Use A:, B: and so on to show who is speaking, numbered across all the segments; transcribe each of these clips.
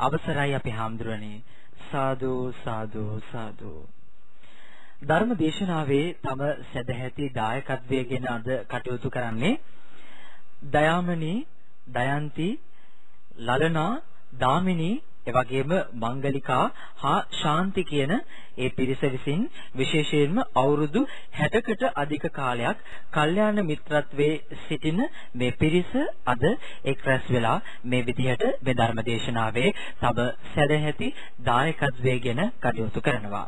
A: අවසරයි අපි හාමුදුරනේ. සාදු සාදු සාදු. ධර්ම දේශනාවේ තම සදැහැති දායකත්වයෙන් අද කටයුතු කරන්නේ දයාමනී දයන්ති ලලනා දාමිනී එවැගේම මංගලිකා හා ශාන්ති කියන ඒ පිරිස විසින් විශේෂයෙන්ම අවුරුදු 60කට අධික කාලයක් කල්යාණ මිත්‍රත්වයේ සිටින මේ පිරිස අද එක් රැස් වෙලා මේ විදිහට මේ ධර්ම දේශනාවේ තම සැදැහැති දායකත්වයෙන් කටයුතු කරනවා.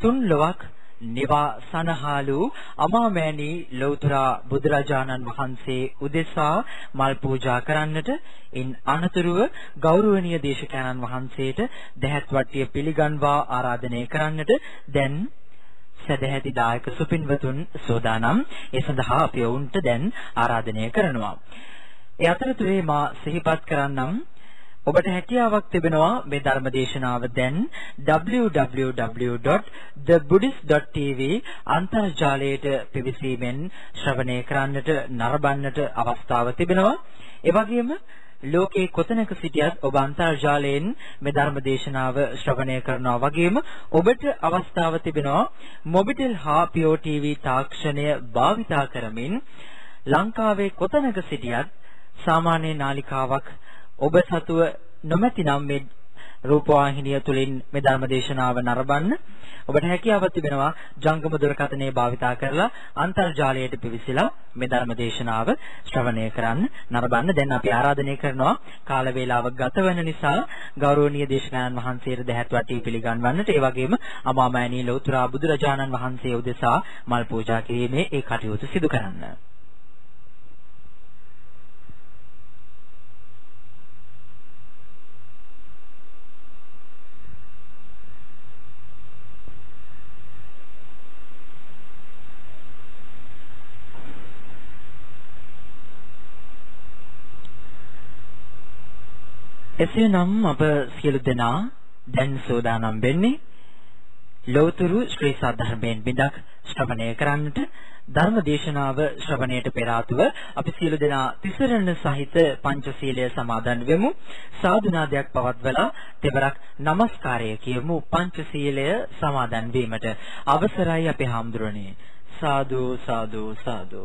A: තුන් ලොවක් නිවා සනහාලු අමාමෑණී ලෞතර බුදුරජාණන් වහන්සේ උදෙසා මල් පූජා කරන්නට ඉන් අනතුරුව ගෞරවනීය දේශකයන්න් වහන්සේට දැහැත් වට්ටිය පිළිගන්වා ආරාධනය කරන්නට දැන් සදැහැති දායක සුපින්වතුන් සෝදානම් ඒ සඳහා අපි වුන්ට දැන් ආරාධනය කරනවා. ඒ අතරතුරේ මා සිහිපත් කරන්නම් ඔබට හැකියාවක් තිබෙනවා මේ ධර්ම දේශනාව දැන් www.thebuddhist.tv අන්තර්ජාලයට පිවිසීමෙන් ශ්‍රවණය කරන්නට නරඹන්නට අවස්ථාව තිබෙනවා. ඒ වගේම ලෝකේ කොතැනක සිටියත් ඔබ අන්තර්ජාලයෙන් මේ ධර්ම දේශනාව ශ්‍රවණය කරනවා වගේම ඔබට අවස්ථාව තිබෙනවා මොබිටෙල් හා PO TV තාක්ෂණය භාවිතා කරමින් ලංකාවේ කොතැනක සිටියත් සාමාන්‍ය නාලිකාවක් ඔබ සතුව නොමැතිනම් මේ රූපවාහිනිය තුලින් මේ ධර්ම දේශනාව නරඹන්න. ඔබට හැකියාවක් තිබෙනවා ජංගම දුරකථනයේ භාවිතා කරලා අන්තර්ජාලයට පිවිසලා මේ ධර්ම දේශනාව ශ්‍රවණය කරන්න නරඹන්න. දැන් අපි ආරාධනය කරනවා කාල වේලාව ගත වෙන නිසා ගෞරවනීය දේශකයන්න් වහන්සේට දැහැත් වටී පිළිගන්වන්නට. ඒ වගේම අමාමෑණී ලෞතර බුදුරජාණන් වහන්සේ උදෙසා මල් පූජා කිරීමේ ඒ කටයුතු සිදු කරන්න. එසේනම් අප සියලු දෙනා දැන් සෝදානම් වෙන්නේ ලෞතර ශ්‍රී සද්ධර්මයෙන් බිඳක් ශ්‍රවණය කරන්නට ධර්ම දේශනාව ශ්‍රවණයට පෙර ආතුව අපි සියලු දෙනා තිසරණ සහිත පංචශීලය සමාදන් වෙමු. සාදුනාදයක් පවත්වලා තෙවරක් নমස්කාරය කියමු. පංචශීලය සමාදන් වීමට අවසරයි අපේ හාමුදුරනේ. සාදු සාදු සාදු.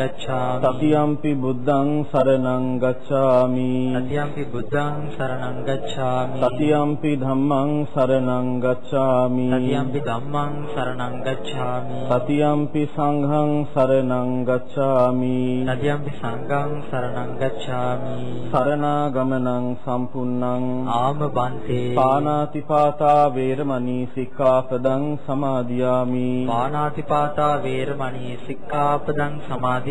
A: ගච්ඡාමි.
B: තතියම්පි බුද්ධං සරණං ගච්ඡාමි.
A: තතියම්පි බුද්ධං සරණං ගච්ඡාමි.
B: තතියම්පි ධම්මං සරණං ගච්ඡාමි.
A: තතියම්පි ධම්මං සරණං ගච්ඡාමි.
B: තතියම්පි සංඝං සරණං ගච්ඡාමි.
A: තතියම්පි සංඝං සරණං ගච්ඡාමි.
B: සරණාගමනං සම්පුන්නං
A: ආම බන්තේ
B: පානාතිපාතා වේරමණී සික්ඛාපදං සමාදියාමි.
A: පානාතිපාතා වේරමණී සික්ඛාපදං සමාදියාමි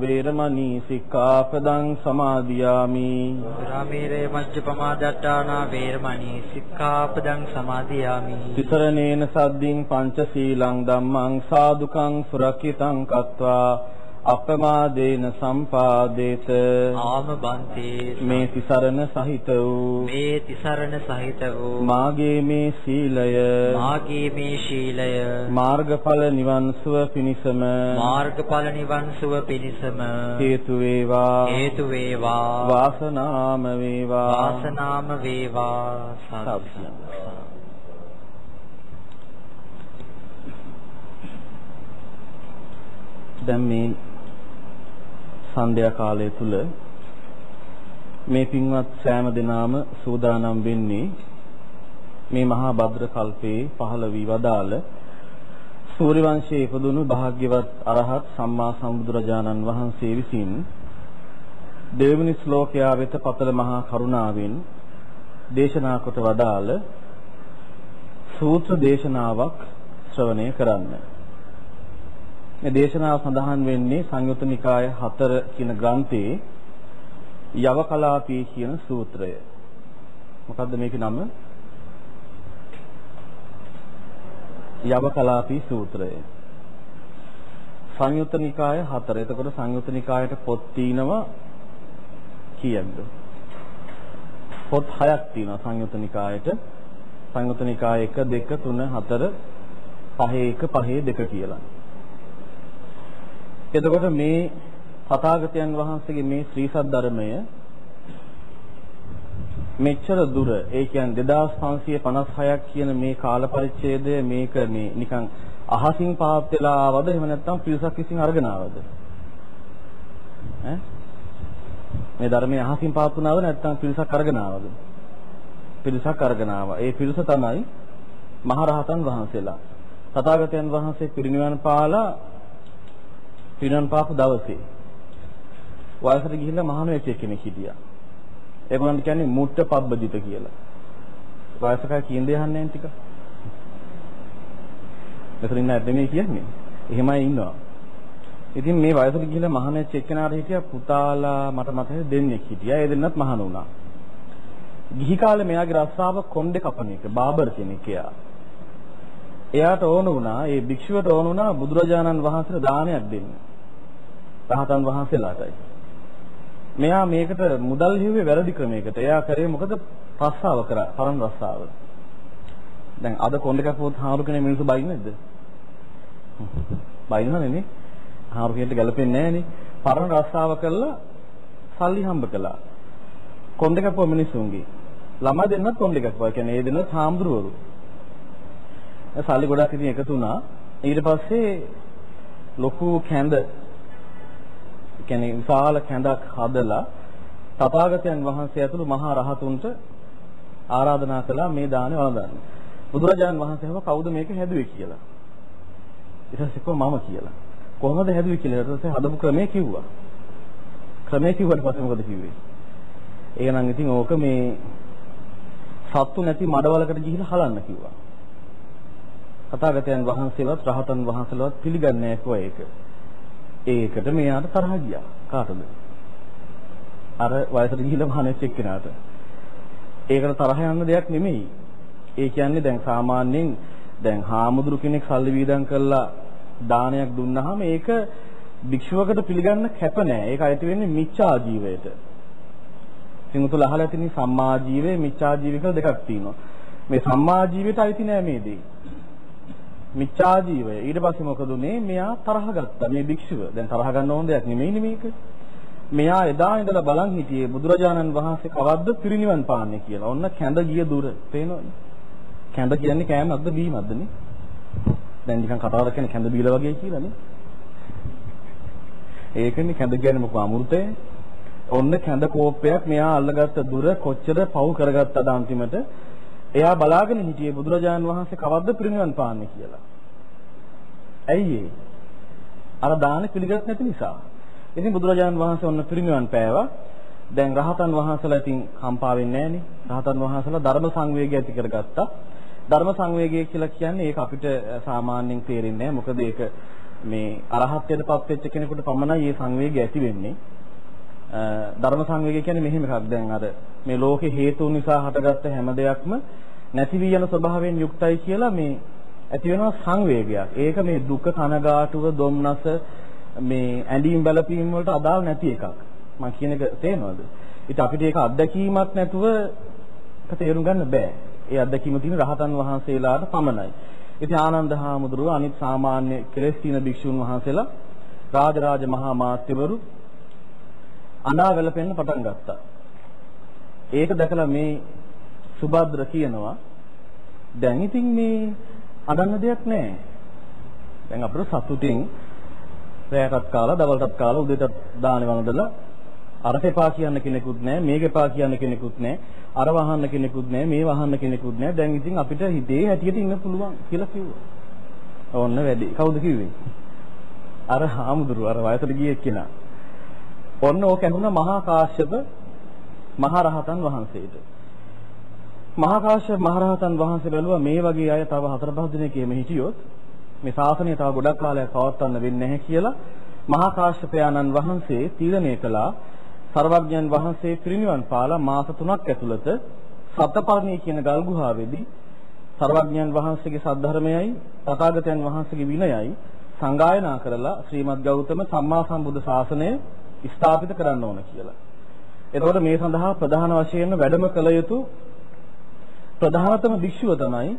B: වේරමණී සික්ඛාපදං සමාදියාමි.
A: සුරාමේරය මජ්ජපමා දට්ඨානා වේරමණී සික්ඛාපදං සමාදියාමි.
B: තිසරණේන සද්දින් පංචශීලං ධම්මං සාදුකං සුරක්ෂිතං කତ୍වා අපමාදේන සම්පාදේත
A: ආම බන්තේ
B: මේ තිසරණ සහිත වූ
A: මේ තිසරණ සහිත වූ
B: මාගේ මේ සීලය
A: මාගේ මේ ශීලය
B: මාර්ගඵල නිවන් සුව පිණිසම
A: මාර්ගඵල නිවන් සුව පිණිසම
B: හේතු වේවා
A: හේතු වේවා
B: වාසනාම වේවා
A: වාසනාම වේවා සාදු.
B: දැන් මේ සන්ධ්‍යා කාලය තුල මේ පින්වත් සෑම දිනාම සූදානම් වෙන්නේ මේ මහා භද්‍ර කල්පේ පහළ වී වදාළ සූර්ය වංශයේ ඉපදුණු භාග්‍යවත් අරහත් සම්මා සම්බුදුරජාණන් වහන්සේ විසින් දෙවෙනි ශ්ලෝකයා වෙත පතල මහා කරුණාවෙන් දේශනා කොට වදාළ සූත්‍ර දේශනාවක් ශ්‍රවණය කරන්න. මේ දේශනාව සඳහන් වෙන්නේ සංයුත්ත නිකාය 4 කියන ග්‍රන්ථයේ යවකලාපී කියන සූත්‍රය. මොකද්ද මේකේ නම? යවකලාපී සූත්‍රය. සංයුත්ත නිකාය 4. එතකොට සංයුත්ත නිකායට පොත් තිනවා කීයක්ද? පොත් 6ක් තියෙනවා සංයුත්ත නිකායට. සංයුත්ත නිකාය 1 2 3 4 පහේ 1 පහේ 2 කියලා. එතකොට මේ තථාගතයන් වහන්සේගේ මේ ශ්‍රී සද්ධර්මය මෙච්චර දුර ඒ කියන්නේ 2556ක් කියන මේ කාල පරිච්ඡේදය මේක මේ නිකන් අහසින් පාත් වෙලා ආවද? එහෙම නැත්නම් පිරිසක් විසින් අරගෙන ආවද? ඈ? මේ ධර්මයේ අහසින් පාත් වුණාද නැත්නම් පිරිසක් අරගෙන ආවද? පිරිසක් අරගෙන ආවා. ඒ පිරිස තමයි මහරහතන් වහන්සේලා. තථාගතයන් වහන්සේ පිරිනිවන් පාලා පිරිනිවන් පාපු දවසේ වයසට ගිහිල්ලා මහාන වෙච්ච කෙනෙක් හිටියා. ඒගොල්ලන්ට කියන්නේ මුට්ට පබ්බදිත කියලා. වයසක කියන දේ අහන්නේ නැහැ ටික. මෙතන ඉන්න ඇද්ද මේ කියන්නේ? එහෙමයි ඉන්නවා. ඉතින් මේ වයසට ගිහිල්ලා මහාන වෙච්ච එක්කෙනාට හිටියා පුතාලා මට මතකයි දෙන්නෙක් හිටියා. ඒ දෙන්නත් මහාන වුණා. ගිහි කාලේ මෙයාගේ රස්සාව කොණ්ඩේ කපන එක බාබර් කෙනෙක් එයා. එයාට ඕන වුණා ඒ භික්ෂුවට ඕන වුණා බුදුරජාණන් වහන්සේට දානයක් දෙන්න. රහතන් වහන්සේලාටයි. මෙයා මේකට මුදල් හිව්වේ වැරදි ක්‍රමයකට. එයා කරේ මොකද රස්සාව කරා, පරණ රස්සාව. දැන් අද කොණ්ඩේ කපුවොත් හාරු කෙනෙක් මිනිස්සු බයින්නේ නැද්ද? බයින්නනේ නේ. හාරු කෙනෙක්ට ගැලපෙන්නේ නැහනේ. පරණ රස්සාව කළා සල්ලි හම්බ කළා. කොණ්ඩේ කපුව මිනිස්සුන්ගේ. ළමයි දෙන්නත් කොණ්ඩේ කපුවා. ඒ කියන්නේ ඒ දෙන්නත් හාමුදුරුවරු. සල්ලි ගොඩක් ඉතින් එකතු වුණා. ඊට පස්සේ ලොකු කැඳ කියන්නේ විශාල කැඳක් හදලා තථාගතයන් වහන්සේ ඇතුළු මහා රහතුන්ට ආරාධනා කළා මේ දාණය වළඳන්න. බුදුරජාණන් වහන්සේම කවුද මේක හැදුවේ කියලා. ඊට පස්සේ මම කියලා. කොහොමද හැදුවේ කියලා ඊට පස්සේ හදපු ක්‍රමය කිව්වා. ක්‍රමය කිව්වට පස්සේ මොකද කිව්වේ? එහෙනම් ඉතින් ඕක මේ සත්තු නැති මඩවලකට ගිහිල්ලා හලන්න කිව්වා. තථාගතයන් වහන්සේවත් රහතන් වහන්සේලවත් පිළිගන්නේ නැහැ ඒක. ඒකට මෙයාට තරහ ගියා. කාටද? අර වයසට ගිහිල්ලා මහණෙක් එක්කෙනාට. ඒකට තරහ යන්න දෙයක් නෙමෙයි. ඒ කියන්නේ දැන් සාමාන්‍යයෙන් දැන් හාමුදුරු කෙනෙක් සල්ලි වීදම් කරලා දානයක් දුන්නාම ඒක භික්ෂුවකට පිළිගන්න කැප නෑ. ඒක අයිති වෙන්නේ මිච්ඡා ජීවයට. සිංහතුල අහලා තියෙන සම්මා ජීවය මිච්ඡා ජීවය කියලා දෙකක් තියෙනවා. මේ සම්මා ජීවිත අයිති නෑ මේ දේ. මිච්ඡා ජීවය. ඊට පස්සේ මොකද උනේ? මෙයා තරහ ගත්තා. මේ භික්ෂුව. දැන් තරහ ගන්න ඕන දෙයක් නෙමෙයිනේ මේක. මෙයා එදා ඉඳලා බලන් හිටියේ බුදුරජාණන් වහන්සේ කවද්ද පිරිනිවන් පාන්නේ කියලා. ඔන්න කැඳ ගිය දුර. පේනවද? කැඳ කියන්නේ කෑමක්ද බීමක්ද නේ? දැන් නිකන් කතාවක් කියන්නේ කැඳ බීලා වගේ කියලානේ. ඒකනේ කැඳ කියන්නේ මොකක් අමෘතය? ඔන්න කැඳ කෝප්පයක් මෙයා අල්ලගත්ත දුර කොච්චර පව් කරගත්තද අන්තිමට එයා බලාගෙන හිටියේ බුදුරජාණන් වහන්සේ කවද්ද පිරිනිවන් පාන්නේ කියලා. ඇයි ඒ? අර දාන පිළිගත් නැති නිසා. ඉතින් බුදුරජාණන් වහන්සේ ඔන්න පිරිනිවන් පෑවා. දැන් රහතන් වහන්සේලා ඉතින් කම්පා වෙන්නේ නැහනේ. රහතන් වහන්සේලා ධර්ම සංවේගය ඇති කරගත්තා. ධර්ම සංවේගය කියලා කියන්නේ ඒක අපිට සාමාන්‍යයෙන් තේරෙන්නේ නැහැ. මොකද ඒක මේ අරහත්ත්වයටපත් වෙච්ච කෙනෙකුට පමණයි මේ සංවේගය ඇති වෙන්නේ. ධර්ම සංවේගය කියන්නේ මෙහෙම එකක්. දැන් අර මේ ලෝකේ හේතු නිසා හටගත්ත හැම දෙයක්ම නැති වී යන ස්වභාවයෙන් යුක්තයි කියලා මේ ඇති වෙනවා සංවේගයක්. ඒක මේ දුක කනගාටුව, දුම්නස මේ ඇඳීම් බැලපීම් වලට අදාළ නැති එකක්. මම කියන එක තේරෙනවද? ඉතින් අපිට ඒක අත්දැකීමක් නැතුව ඒක තේරුම් ගන්න බෑ. ඒ අත්දැකීම තියෙන රහතන් වහන්සේලාට පමණයි. ඉතින් ආනන්ද හාමුදුරුව අනිත් සාමාන්‍ය කෙලෙස් තියෙන භික්ෂුන් වහන්සේලා රාජරාජ මහා මාත්‍යවරු අනාවැල පෙන්න පටන් ගත්තා. ඒක දැකලා මේ සුභද්‍ර කියනවා දැන් ඉතින් මේ අඩන්න දෙයක් නැහැ. දැන් අපිට සතුටින් රැයටත් කාලා දවල්ටත් කාලා උදේටත් දානේ වන්දලා අර එපා කියන්න කෙනෙකුත් නැහැ මේක එපා කියන්න කෙනෙකුත් නැහැ අර වහන්න කෙනෙකුත් නැහැ මේ වහන්න කෙනෙකුත් නැහැ දැන් ඉතින් අපිට හිතේ හැටියට ඉන්න පුළුවන් කියලා කිව්වා. ඕන්න වැඩි. කවුද කිව්වේ? අර හාමුදුරුව අර වයසට ගිය එක්කෙනා. ඔන්න ඕක ඇහුණා මහා කාශ්‍යප මහරහතන් වහන්සේට. මහා කාශ්‍යප මහරහතන් වහන්සේ බැලුවා මේ වගේ අය තව හතර පහ දිනක එහෙම හිටියොත් මේ ශාසනය තව ගොඩක් කාලයක් පවත්වන්න වෙන්නේ නැහැ කියලා මහා කාශ්‍යපයාණන් වහන්සේ තීරණය කළා සර්වඥයන් වහන්සේ පිරිනිවන් පාලා මාස 3ක් ඇතුළත සතපර්ණී කියන ගල් ගුහාවේදී සර්වඥයන් වහන්සේගේ සද්ධර්මයයි තථාගතයන් වහන්සේගේ විනයයි සංගායනා කරලා ශ්‍රීමත් ගෞතම සම්මා සම්බුද්ධ ශාසනය ස්ථාපිත කරන්න ඕන කියලා. එතකොට මේ සඳහා ප්‍රධාන වශයෙන් වැඩම කළ යුතු ප්‍රධානතම භික්ෂුව තමයි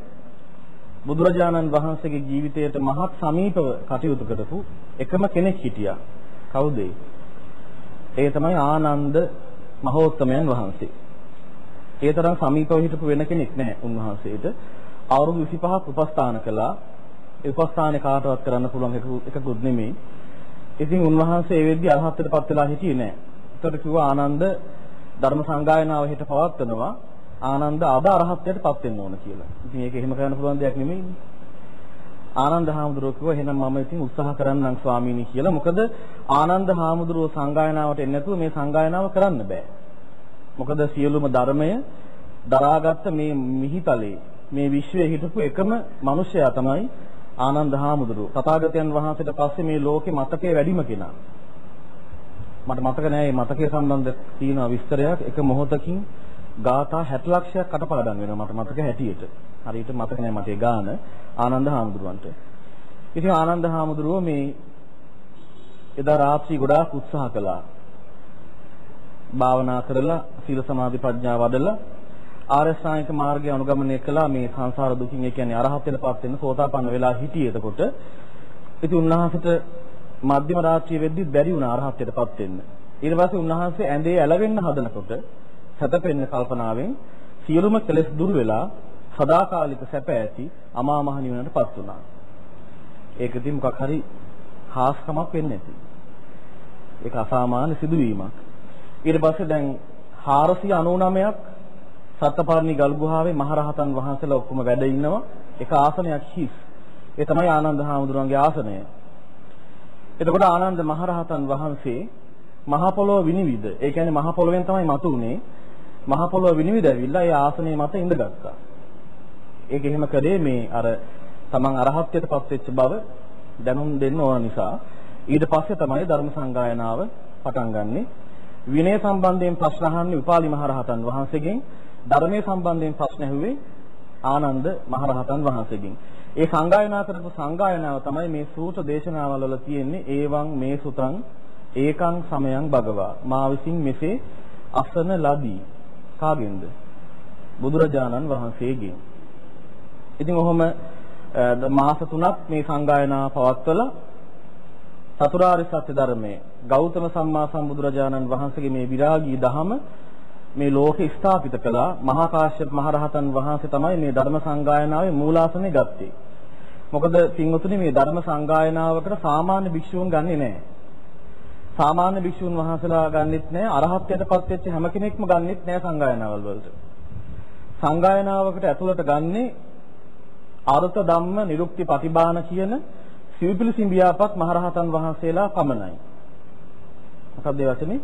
B: බුදුරජාණන් වහන්සේගේ ජීවිතයට මහත් සමීපව කටයුතු කරපු එකම කෙනෙක් හිටියා. කවුද ඒ? ඒ තමයි ආනන්ද මහෝත්තමයන් වහන්සේ. ඒ තරම් සමීපව හිටපු වෙන කෙනෙක් නැහැ උන්වහන්සේට. අවුරුදු 25ක් උපස්ථාන කළා. ඒ උපස්ථානේ කාටවත් කරන්න පුළුවන් එකකුත් නෙමෙයි. ඉතින් උන්වහන්සේ ඒ වෙද්දි අරහත්ත්වයටපත් වෙලා හිටියේ නැහැ. ඒකට කිව්වා ආනන්ද ධර්ම සංගායනාව හිට පවත්වනවා. ආනන්ද අද අරහත්ත්වයටපත් වෙන්න ඕන කියලා. ඉතින් ඒක එහෙම කරන්න පුළුවන් දෙයක් නෙමෙයිනේ. ආනන්ද හාමුදුරුවෝ කිව්වා එහෙනම් මම ඉතින් උත්සාහ කරන්නම් ස්වාමීනි කියලා. මොකද ආනන්ද හාමුදුරුවෝ සංගායනාවට එන්නේ නැතුව මේ සංගායනාව කරන්න බෑ. මොකද සියලුම ධර්මය දරාගත්ත මේ මිහිතලේ මේ විශ්වයේ හිටපු එකම මිනිසයා තමයි ආනන්ද හාමුදුරුවෝ. තථාගතයන් වහන්සේට පස්සේ මේ ලෝකේ මතකයේ වැඩිම කෙනා. මට මතක නෑ මේ මතකයේ සම්බන්ධ තියෙන විස්තරයක් එක මොහොතකින් ගාථා 60 ලක්ෂයක් කටපාඩම් වෙනවා මට මතක හැටියට. හරියට මතක නෑ මට ඒ ගාන ආනන්ද හාමුදුරුවන්ට. ඉතින් ආනන්ද හාමුදුරුව මේ එදා රාත්‍රී ගොඩාක් උත්සාහ කළා. භාවනා කරලා සීල සමාධි ප්‍රඥා වඩලා ආරසායනික මාර්ගය අනුගමනය කළා මේ සංසාර දුකින් ඒ කියන්නේ අරහත්ත්වයටපත් වෙන්න සෝතාපන්න වෙලා හිටියේ එතකොට. ඉතින් උන්වහන්සේට මධ්‍යම රාත්‍රිය වෙද්දි බැරි වුණා අරහත්ත්වයටපත් වෙන්න. ඊට පස්සේ උන්වහන්සේ ඇඳේ ඇලවෙන්න හදනකොට සැතපෙන්න කල්පනාවෙන් සියලුම කෙලෙස් දුරු වෙලා සදාකාලික සැප ඇති අමා මහ නිවනටපත් වුණා. ඒකදී මොකක් හරි ખાස්කමක් වෙන්නේ නැති. ඒක අසාමාන්‍ය සිදුවීමක්. ඊට පස්සේ දැන් 499ක් සත්පර්ණි ගල් ගුහාවේ මහරහතන් වහන්සේලා ඔක්කොම වැඩ ඉන්නවා. එක ආසනයක් හිස්. ඒ තමයි ආනන්ද හාමුදුරන්ගේ ආසනය. එතකොට ආනන්ද මහරහතන් වහන්සේ මහ පොළොව විනිවිද. ඒ කියන්නේ මහ පොළොවෙන් තමයි මතු උනේ. මහ පොළොව විනිවිද ඇවිල්ලා ඒ ආසනයේ මත ඉඳගත්තා. ඒක එහෙම කළේ මේ අර තමන් අරහත්ත්වයටපත් වෙච්ච බව දැනුම් දෙන්න ඕන නිසා ඊට පස්සේ තමයි ධර්ම සංගායනාව පටන් ගන්නෙ. විනය සම්බන්ධයෙන් ප්‍රශ්න අහන්නේ උපාලි මහරහතන් වහන්සේගෙන් ධර්මයේ සම්බන්ධයෙන් ප්‍රශ්න ඇහුවේ ආනන්ද මහරහතන් වහන්සේගෙන්. ඒ සංගායනා කරපු සංගායනාව තමයි මේ සූත්‍ර දේශනාවල වල තියෙන්නේ ඒවං මේ සුතං ඒකං සමයං භගවා. මා විසින් මෙසේ අසන ලදී. කාගෙන්ද? බුදුරජාණන් වහන්සේගෙන්. ඉතින් ඔහොම මාස 3ක් මේ සංගායනා පවත්වලා චතුරාර්ය සත්‍ය ධර්මයේ ගෞතම සම්මා සම්බුදුරජාණන් වහන්සේගේ මේ විරාගී දහම මේ ලෝකෙ ස්ථාපිත කළා මහා කාශ්‍යප මහරහතන් වහන්සේ තමයි මේ ධර්ම සංගායනාවේ මූලාසනේ ගත්තේ. මොකද පින්වතුනි මේ ධර්ම සංගායනාවකට සාමාන්‍ය භික්ෂූන් ගන්නෙ නෑ. සාමාන්‍ය භික්ෂූන් වහන්සේලා ගන්නෙත් නෑ අරහත්ත්වයටපත් වෙච්ච හැම කෙනෙක්ම ගන්නෙත් නෑ සංගායනාවල් වලට. සංගායනාවකට ඇතුළට ගන්නේ අර්ථ ධම්ම නිරුක්ති ප්‍රතිබාන කියන සිව්පිලි සිඹියාපත් මහරහතන් වහන්සේලා පමණයි. මොකක්ද ඒ වචනේ?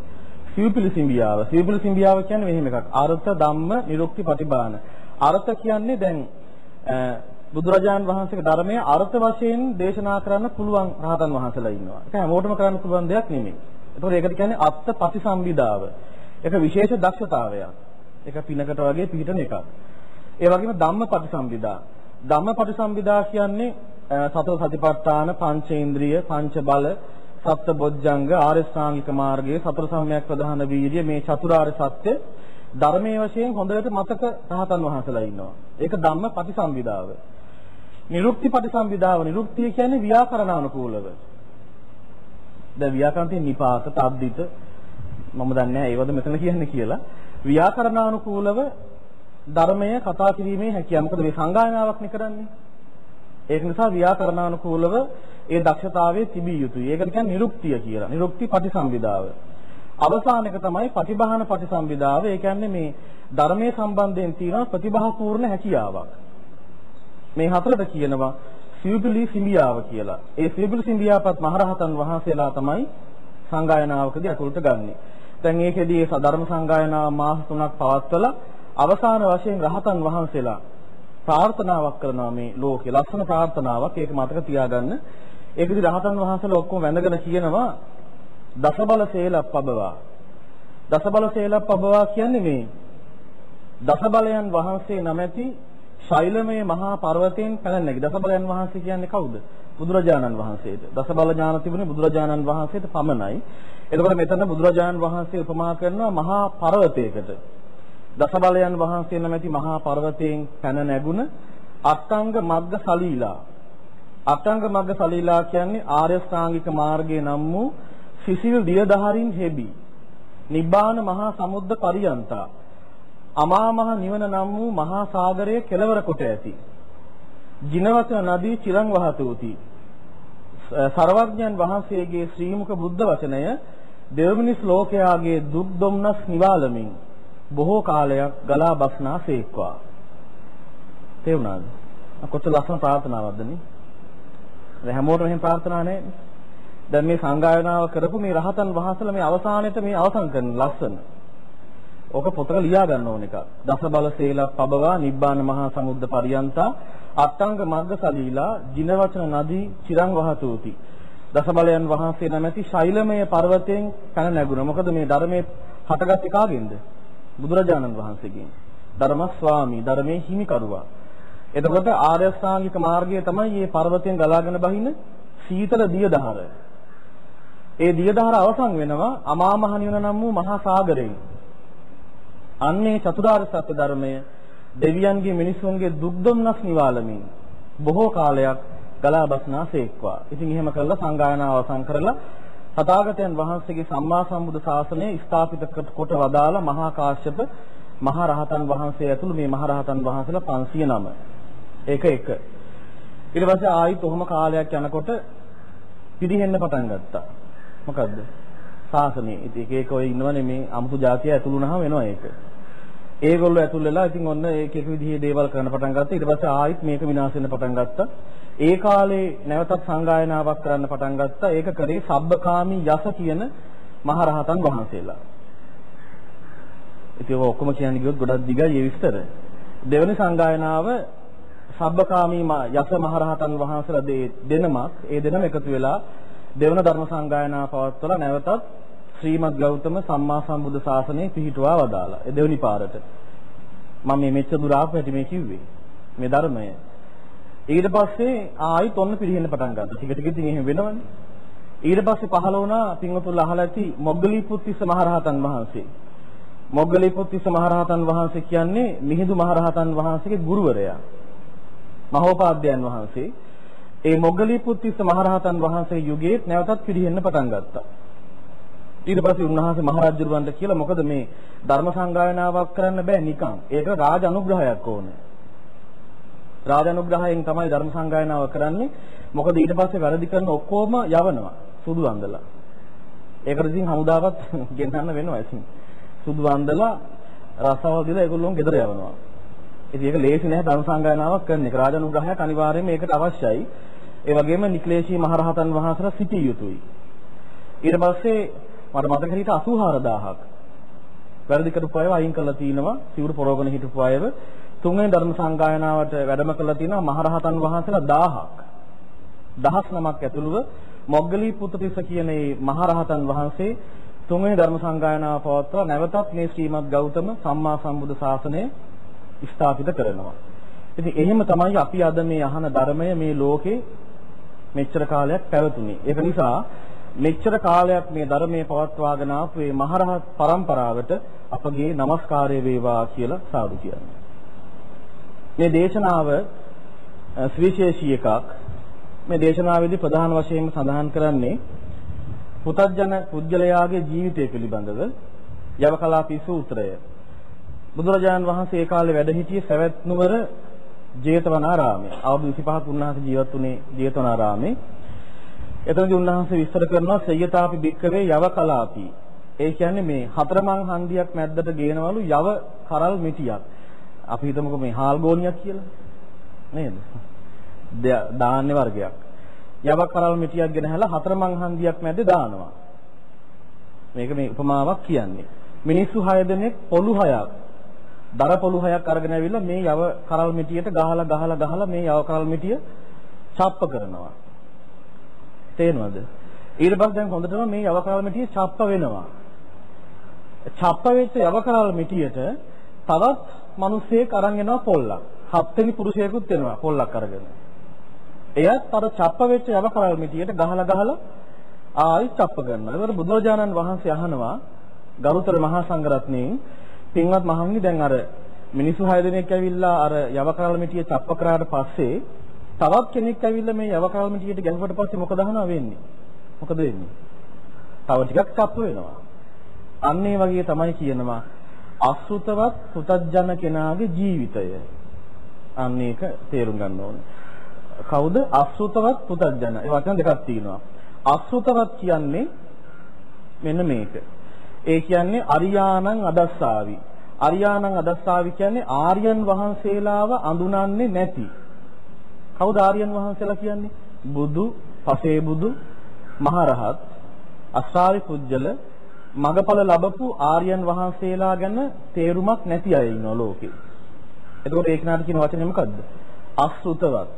B: සිව්පිලි සිඹියාව. සිව්පිලි සිඹියාව කියන්නේ මෙහෙම එකක්. අර්ථ ධම්ම නිරුක්ති ප්‍රතිබාන. අර්ථ කියන්නේ දැන් බුදුරජාන් වහන්සේගේ ධර්මයේ අර්ථ වශයෙන් දේශනා කරන්න පුළුවන් රහතන් වහන්සේලා ඉන්නවා. ඒක හැමෝටම කරන්න පුළුවන් දෙයක් නෙමෙයි. ඒතකොට ඒකට කියන්නේ අත්ත ප්‍රතිසම්බිදාව. ඒක විශේෂ දක්ෂතාවයක්. ඒක පිනකට වගේ පිළිටන එකක්. ඒ වගේම ධම්ම ප්‍රතිසම්බිදා. ධම්මපටිසම්භිදා කියන්නේ සතර සතිපට්ඨාන පංචේන්ද්‍රිය පංච බල සත්‍ය බොජ්ජංග ආර්ය ශ්‍රාංගික මාර්ගයේ සතර සම්‍යක් ප්‍රධාන වීර්ය මේ චතුරාර්ය සත්‍ය ධර්මයේ වශයෙන් හොඳට මතක රහතන් වහන්සේලා ඉන්නවා. ඒක ධම්ම පටිසම්භිදාව. නිරුක්ති පටිසම්භිදාව නිරුක්තිය කියන්නේ ව්‍යාකරණානුකූලව. දැන් ව්‍යාකරණ තියෙන නිපාත, තද්දිත මම දන්නේ නැහැ ඒවද මෙතන කියන්නේ කියලා. ව්‍යාකරණානුකූලව ධර්මය කතා කිරීමේ හැකියාව. මොකද මේ සංගායනාවක් නේ කරන්නේ. ඒක නිසා ව්‍යාකරණානුකූලව ඒ දක්ෂතාවය තිබිය යුතුයි. ඒකට කියන්නේ නිරුක්තිය කියලා. නිරුක්ති පටිසම්භිදාව. අවසාන එක තමයි ප්‍රතිබහන ප්‍රතිසම්බිදාව. ඒ කියන්නේ මේ ධර්මයේ සම්බන්ධයෙන් තියෙන ප්‍රතිබහපූර්ණ හැකියාවක්. මේ හතරට කියනවා සිව්පිලි සිඹියාව කියලා. ඒ සිව්පිලි සිඹියාපත් මහරහතන් වහන්සේලා තමයි සංගායනාවකදී අතුලට ගන්නෙ. දැන් ඒකෙදී ඒ සධර්ම සංගායනාව මාස 3ක් පවත්වලා අවසාන වශයෙන් රහතන් වහන්සේලා ප්‍රාර්ථනාවක් කරනවා මේ ලෝකේ. ලස්සන ප්‍රාර්ථනාවක් ඒක මතක තියාගන්න. ඒකදී රහතන් වහන්සේලා ඔක්කොම වැඳගෙන කියනවා දසබල සේලප්පබවා දසබල සේලප්පබවා කියන්නේ මේ දසබලයන් වහන්සේ නැමැති ශෛලමය මහා පර්වතයෙන් පැන නැගි. දසබලයන් වහන්සේ කියන්නේ කවුද? බුදුරජාණන් වහන්සේට දසබල ඥාන තිබුණේ බුදුරජාණන් වහන්සේට පමණයි. එතකොට මෙතන බුදුරජාණන් වහන්සේ උපමා කරනවා මහා පර්වතයකට. දසබලයන් වහන්සේ නැමැති මහා පර්වතයෙන් පැන නැගුණ අට්ටංග මග්ග සලීලා. අට්ටංග මග්ග සලීලා කියන්නේ ආර්ය ශ්‍රාංගික මාර්ගයේ නම් වූ සිසිල් දියදහරින් හෙබි නිබ්බාන මහා සමුද්ද පරියන්තා අමා මහ නිවන නම් වූ මහා සාගරයේ කෙළවර කොට ඇති. ජිනවත නදී චිරං වහතෝති. සර්වඥයන් වහන්සේගේ ශ්‍රීමුක බුද්ධ වචනය දෙවමිනිස් ලෝකයාගේ දුක් දුම්නස් නිවාලමින් බොහෝ කාලයක් ගලා බස්නා සේක්වා තේරුණාද කොච්චර ලස්සන ප්‍රාර්ථනාවක්ද නේ හැමෝටම එහෙම ප්‍රාර්ථනා නැහැ දැන් මේ සංගායනාව කරපු මේ රහතන් වහන්සේලා මේ අවසානයේට මේ අවසන් කරන ලස්සන. ඕක පොතක ලියා ගන්න ඕන එක. දස බල සේල පබවා නිබ්බාන මහා සමුද්ද පරියන්තා අට්ටංග මග්ග සලීලා ජින වචන නදී චිරං වහතෝති. දස බලයන් වහන්සේ නැමැති ශෛලමය පර්වතයෙන් පැන නැගුණා. මොකද මේ ධර්මයේ හටගත්තේ කාගෙන්ද? බුදුරජාණන් වහන්සේගෙන්. ධර්ම ස්වාමී ධර්මයේ හිමිකරුවා. එතකොට ආර්ය ශ්‍රාංගික මාර්ගය තමයි මේ පර්වතයෙන් ගලාගෙන බහින සීතල දිය දහර. ඒ දියදහර අවසන් වෙනවා අමා මහ නිවන නම් වූ මහා සාගරයෙන්. අන්නේ චතුරාර්ය සත්‍ය ධර්මය දෙවියන්ගේ මිනිසුන්ගේ දුක් දුම්නස් නිවාලමින් බොහෝ කාලයක් ගලා බස්නාසේක්වා. ඉතින් එහෙම කළා සංගායනාව අවසන් කරලා තථාගතයන් වහන්සේගේ සම්මා සම්බුද්ධ ශාසනය ස්ථාපිත කොට වදාළ මහා කාශ්‍යප මහා රහතන් වහන්සේ ඇතුළු මේ මහා රහතන් වහන්සේලා 509. ඒක එක. ඊට පස්සේ ආයිත් ඔහොම කාලයක් යනකොට පිරිහෙන්න පටන් ගත්තා. මොකද්ද? සාසනේ. ඉතින් එක එක ඔය ඉන්නවනේ මේ අමුතු જાතිය ඇතුළු වුණාම වෙනවා ඒක. ඒගොල්ලෝ ඇතුල් වෙලා ඉතින් ඔන්න ඒක එක විදිහේ දේවල් කරන්න පටන් ගත්තා. ඊට පස්සේ ආයෙත් මේක විනාශ වෙන්න පටන් ගත්තා. ඒ කාලේ නැවතත් සංගායනාවක් කරන්න පටන් ගත්තා. ඒක කරේ සබ්බකාමී යස කියන මහරහතන් වහන්සේලා. ඉතින් ඔය ඔක්කොම කියන්නේ ගියොත් ගොඩක් දිගයි ඒ විස්තර. දෙවෙනි සංගායනාව සබ්බකාමී යස මහරහතන් වහන්සේලා දෙනමක් ඒ දෙනම එකතු වෙලා දෙවන ධර්ම සංගායනා පවත්වලා නැවතත් ශ්‍රීමත් ගෞතම සම්මා සම්බුද්ධ ශාසනය පිහිටුවා වදාලා. ඒ දෙවනි පාරට. මම මේ මෙච්චර දුර ආපු හැටි මේ කිව්වේ. මේ ධර්මය. ඊට පස්සේ ආයිත් ඔන්න පිළිහෙන්න පටන් ගත්තා. ටික ටික ඉතින් එහෙම වෙනවනේ. ඊට පස්සේ පහළ වුණා පින්වතුන් අහලා ඇති මොග්ගලී පුත්තිස්ස මහරහතන් වහන්සේ. මොග්ගලී පුත්තිස්ස මහරහතන් වහන්සේ කියන්නේ මිහිඳු මහරහතන් වහන්සේගේ ගුරුවරයා. මහෝපාද්‍යයන් වහන්සේ. ඒ මොග්ගලී පුත්තිස්ස මහරහතන් වහන්සේ යුගයේ නැවතත් පිළිහෙන්න පටන් ගත්තා. ඊට පස්සේ උන්වහන්සේ මහරජුරවන්ට කියලා මොකද මේ ධර්ම සංගායනාවක් කරන්න බෑ නිකන්. ඒක රාජ අනුග්‍රහයක් ඕනේ. රාජ අනුග්‍රහයෙන් තමයි ධර්ම සංගායනාව කරන්නේ. මොකද ඊට පස්සේ වැරදි කරන ඔක්කොම යවනවා සුදු අන්දලා. ඒකට ඉතින් හමුදාවත් ගෙන්නන්න වෙනවා ඉතින්. සුදු අන්දලා රසාව දීලා ඒගොල්ලෝ ගෙදර යවනවා. ඉතින් ඒක ලේසි නෑ ධර්ම සංගායනාවක් කරන එක. රාජ අනුග්‍රහයක් අනිවාර්යයෙන්ම ඒකට අවශ්‍යයි. ඒ වගේම නික්ලේශී මහරහතන් වහන්සේලා සිටිය යුතුයි. ඊට පස්සේ මට මතක හිටිය 84000ක් වැරදි කරපු අයව අයින් කරලා තිනවා සිවුරු පොරවගෙන හිටපු අයව තුන්වෙනි ධර්ම සංගායනාවට වැඩම කරලා තිනවා මහරහතන් වහන්සේලා 1000ක් දහස් නමක් ඇතුළුව මොග්ගලී පුත්තිස්ස කියන මේ මහරහතන් වහන්සේ තුන්වෙනි ධර්ම සංගායනාව පවත්වලා නැවතත් මේ ශ්‍රීමත් ගෞතම සම්මා සම්බුද්ධ ශාසනය ස්ථාපිත කරනවා. ඉතින් එහෙම තමයි අපි අද මේ අහන ධර්මය මේ ලෝකේ මෙච්චර කාලයක් පැවතුනේ. ඒක නිසා මෙච්චර කාලයක් මේ ධර්මයේ පවත්වාගෙන ආපු මේ මහරහත් පරම්පරාවට අපගේ নমස්කාරය වේවා කියලා සාදු කියන්නේ. මේ දේශනාව සවිශේෂී එකක්. මේ දේශනාවේදී ප්‍රධාන වශයෙන්ම සඳහන් කරන්නේ පුතත්ජන පුද්ගලයාගේ ජීවිතය පිළිබඳව යවකලාපී සූත්‍රය. බුදුරජාණන් වහන්සේ ඒ කාලේ වැඩ සිටියේ සවැත් නුවර ජේතවනාරාමයේ. අවුරුදු 25ක් උන්වහන්සේ ජීවත් වුණේ ජේතවනාරාමයේ. එතනදී උන්වහන්සේ විස්තර කරනවා සය්‍යතාපි බික්කවේ යවකලාපි. ඒ කියන්නේ මේ හතරමං හන්දියක් මැද්දට ගේනවලු යව කරල් මිටියක්. අපි හිතමුකෝ මේ හාල් ගෝනියක් කියලා. නේද? දාන්නේ වර්ගයක්. යව කරල් මිටියක් ගෙනහැලා හතරමං හන්දියක් මැද්දේ දානවා. මේක මේ උපමාවක් කියන්නේ. මිනිස්සු 6 දෙනෙක් පොළු 6ක් දර පොළු 6ක් අරගෙන ඇවිල්ලා මේ යව කරල් මිටියට ගහලා ගහලා ගහලා මේ යව කරල් මිටිය ڇප්ප කරනවා. තේනවද? ඊට පස්සේ දැන් හොඳටම මේ යවකාල මිටිය ڇප්ප වෙනවා. ڇප්ප වෙච්ච යවකාල මිටියට තවත් මිනිස්සෙක් අරන් එනවා පොල්ලක්. හත්වෙනි පුරුෂයෙකුත් එනවා පොල්ලක් අරගෙන. එයත් අර ڇප්ප වෙච්ච යවකාල මිටියට ගහලා ගහලා ආයි ڇප්ප ගන්නවා. ඒකට බුදුරජාණන් වහන්සේ අහනවා ගරුතර මහා සංඝරත්නයෙන් පින්වත් මහන්සි දැන් අර මිනිස්සු 6 දෙනෙක් ඇවිල්ලා අර යවකාල මිටිය ڇප්ප කරාට පස්සේ තවත් කෙනෙක් ඇවිල්ලා මේ යව කරල් මිටියට ගැහුවට පස්සේ මොකද අහනවා වෙන්නේ? මොකද වෙන්නේ? තව ටිකක් ڇප්ප වෙනවා. අන්න ඒ වගේ තමයි කියනවා අසුතවත් පුතත්ජන කෙනාගේ ජීවිතය. අන්න ඒක තේරුම් ගන්න ඕනේ. කවුද අසුතවත් පුතත්ජන? ඒ වචන දෙකක් තියෙනවා. අසුතවත් කියන්නේ මෙන්න මේක. ඒ කියන්නේ අරියානං අදස්සාවි. අරියානං අදස්සාවි කියන්නේ ආර්යයන් වහන්සේලාව අඳුනන්නේ නැති. කවුද ආර්යයන් වහන්සේලා කියන්නේ? බුදු, පසේ බුදු, මහරහත්, අස්සාවි පුජ්‍යල, මගඵල ලැබපු ආර්යයන් වහන්සේලා ගැන තේරුමක් නැති අය ඉන්නවා ලෝකේ. එතකොට ඒක නාට කියන වචනේ මොකද්ද? අසුතවත්.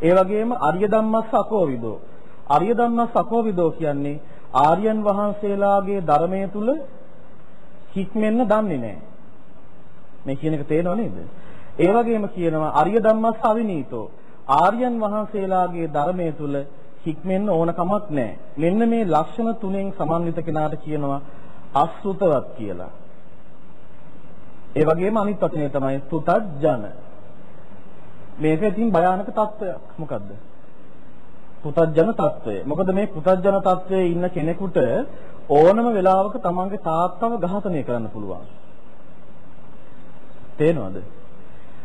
B: ඒ වගේම අරිය ධම්මස්ස අකෝවිදෝ. අරිය ධම්මස්ස අකෝවිදෝ කියන්නේ ආර්යයන් වහන්සේලාගේ ධර්මයේ තුල හික්මෙන්න දන්නේ නැහැ. මේ කියන එක තේරෙනව නේද? ඒ වගේම කියනවා අරිය ධම්මස් අවිනීතෝ ආර්යයන් වහන්සේලාගේ ධර්මයේ තුල හික්මෙන්න ඕන කමක් නැහැ. මෙන්න මේ ලක්ෂණ තුනෙන් සමන්විත කෙනාට කියනවා අසුතවත් කියලා. ඒ වගේම අනිත් වචනේ තමයි පුතත්ජන. මේක ඉතින් භයානක තත්ත්වයක්. මොකද්ද? පුතත්ජන තත්ත්වය. මොකද මේ පුතත්ජන තත්ත්වයේ ඉන්න කෙනෙකුට ඕනම වෙලාවක තමන්ගේ තාත්තව ඝාතනය කරන්න පුළුවන්. තේනවද?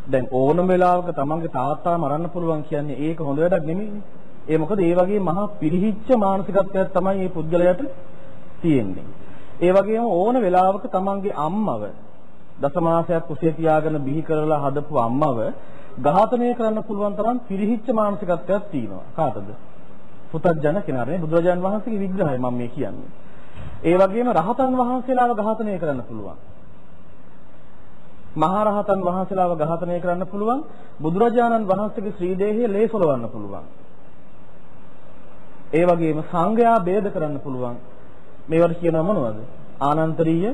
B: දැන් ඕනම වෙලාවක තමන්ගේ තාත්තා මරන්න පුළුවන් කියන්නේ ඒක හොඳ වැඩක් නෙමෙයිනේ. ඒ මොකද ඒ වගේ මහා පිරිහිච්ච මානසිකත්වයක් තමයි මේ පුද්ගලයාට තියෙන්නේ. ඒ වගේම ඕන වෙලාවක තමන්ගේ අම්මව දසමාසයක් කුසේ තියාගෙන බිහි කරලා හදපු අම්මව ඝාතනය කරන්න පුළුවන් තරම් පිරිහිච්ච මානසිකත්වයක් තියෙනවා. කාටද? පුතත්ජන කෙනානේ බුදුරජාන් වහන්සේගේ විග්‍රහය මම මේ කියන්නේ. ඒ වගේම රහතන් වහන්සේලාව ඝාතනය කරන්න පුළුවන්. මහා රහතන් වහන්සේලාව ඝාතනය කරන්න පුළුවන්. බුදුරජාණන් වහන්සේගේ ශ්‍රී දේහය ලේසලවන්න පුළුවන්. ඒ වගේම සංඝයා ભેද කරන්න පුළුවන්. මේවට කියනවා මොනවද? ආනන්තරීය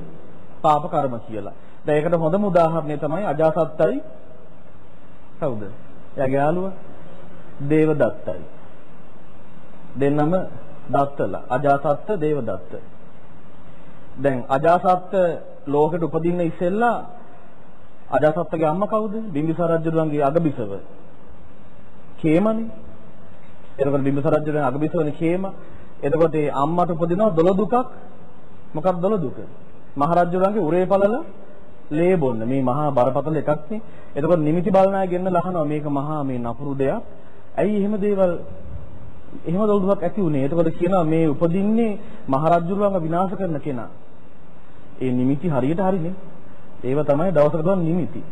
B: පාප කර්ම කියලා. දැන් ඒකට හොඳම උදාහරණය තමයි අජාසත්තයි කවුද? එයාගේ යාළුවා දේවදත්තයි. දෙන්නම දත්තලා. අජාසත්ත දේවදත්ත. දැන් අජාසත්ත ලෝකෙට උපදින්න ඉස්සෙල්ලා අජාසත්තගේ අම්මා කවුද? බිම්බිසාර රජුගේ අගබිසව. කේමනේ. එතකොට බිම්බිසාර රජුගේ අගබිසවනේ කේම. එතකොට ඒ අම්මට උපදිනවා දොළ දුකක්. මොකක්ද දොළ දුක? මහරජුලන්ගේ උරේ පළල ලේ බොන්න මේ මහා බරපතල එකක් නේ. එතකොට නිමිති බලනාය ගෙන්න ලහනවා මේක මහා මේ නපුරු දෙයක්. ඇයි එහෙම දේවල් එහෙම දොළුවක් ඇති උනේ. එතකොට කියනවා මේ උපදින්නේ මහරජුලන්ව විනාශ කරන කෙනා. ඒ නිමිති හරියට හරිනේ. ඒව තමයි දවසක දුන්න නිමිති.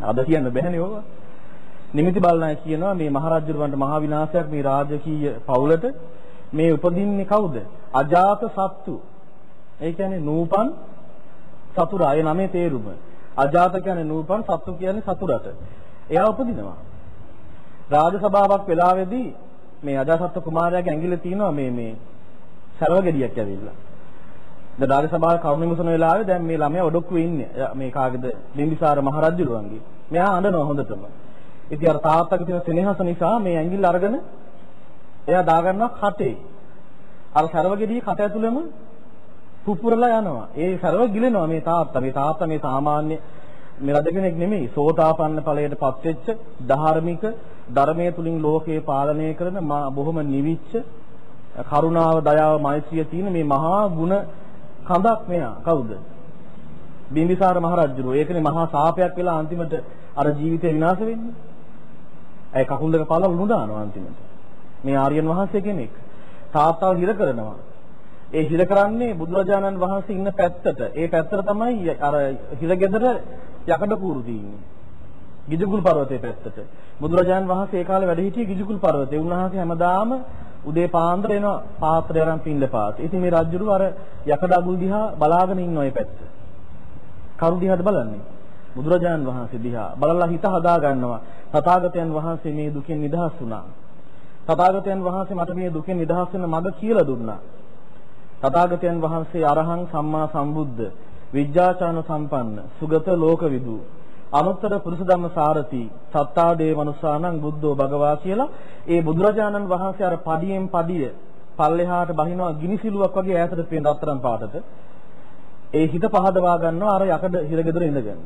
B: අද කියන්න බෑනේ ඕවා. නිමිති බලනාය කියනවා මේ මහරජුලන්ට මහා විනාශයක් මේ රාජකීය පවුලට මේ උපදින්නේ කවුද? අජාත සත්තු. ඒ කියන්නේ නූපන් සතුරා. ඒ නමේ තේරුම. අජාත කියන්නේ නූපන්, සත්තු කියන්නේ සතුරට. එයා උපදිනවා. රාජ සභාවක් වෙලාවේදී මේ අජාසත්තු කුමාරයාගේ ඇඟිල්ල තියෙනවා මේ මේ සරව ගෙඩියක් ඇවිල්ලා. දැන් රාජ සභාවේ කරුණ විමසන වෙලාවේ දැන් මේ ළමයා ඔඩොක්කුවේ ඉන්නේ. මේ කාගේද? බිම්බිසාර මහරජුරුවන්ගේ. මෙයා අඬනවා හොඳටම. ඉතින් අර තාත්තගේ තියෙන සෙනෙහස නිසා මේ ඇඟිල්ල අරගෙන එයා දාගන්නවා කටේ. අර සරවගෙඩිය කට ඇතුළෙම පුපුරලා යනවා. ඒ සරව ගිලෙනවා මේ තාත්තා. මේ තාත්තා මේ සාමාන්‍ය මේ රජ කෙනෙක් නෙමෙයි. සෝතාපන්න ඵලයටපත් වෙච්ච ධාර්මික ධර්මයේ තුලින් ලෝකේ පාලනය කරන බොහොම නිවිච්ච කරුණාව, දයාව, මෛත්‍රිය තියෙන මේ මහා ගුණ කඳක් මෙයා. කවුද? බිම්බිසාර මහරජුරෝ. ඒකනේ මහා සාපයක් වෙලා අන්තිමට අර ජීවිතේ විනාශ වෙන්නේ. ඇයි කකුල් දෙක පළල ලුණු දානවා අන්තිමට. මේ ආර්යයන් වහන්සේ කෙනෙක්. තාත්තාව හිර කරනවා. ඒ හිර කරන්නේ බුදුරජාණන් වහන්සේ ඉන්න පැත්තට. ඒ පැත්තට තමයි අර හිරගෙදර යකඩ කූරු තියෙන්නේ. ගිජුකුල් පර්වතයේ පැත්තට. බුදුරජාණන් වහන්සේ ඒ කාලේ වැඩ හිටියේ ගිජුකුල් පර්වතේ. උන්වහන්සේ හැමදාම උදේ පාන්දර එනවා පාත්‍රය අරන් පින්න පාත. ඉතින් මේ රජුරු අර යකඩ අගුල් දිහා බලාගෙන ඉන්නවා ඒ පැත්ත. කරු දිහාද බලන්නේ? බුදුරජාණන් වහන්සේ දිහා බලලා හිත හදා ගන්නවා. තථාගතයන් වහන්සේ මේ දුකෙන් නිදහස් වුණා. තථාගතයන් වහන්සේ මට මේ දුකෙන් නිදහස් වෙන්න මඟ කියලා දුන්නා. තථාගතයන් වහන්සේ අරහං සම්මා සම්බුද්ධ විද්‍යාචාන සම්පන්න සුගත ලෝකවිදු අනුත්තර පුරුෂ ධම්ම සාරති සත්තා දේ මනුසානං බුද්ධෝ භගවා කියලා ඒ බුදුරජාණන් වහන්සේ අර පඩියෙන් පඩිය පල්ලෙහාට බහිනවා ගිනිසිලුවක් වගේ ඈතට පේන රත්තරන් පාටට ඒ හිත පහදවා ගන්නවා අර යකඩ හිරගෙදර ඉඳගෙන.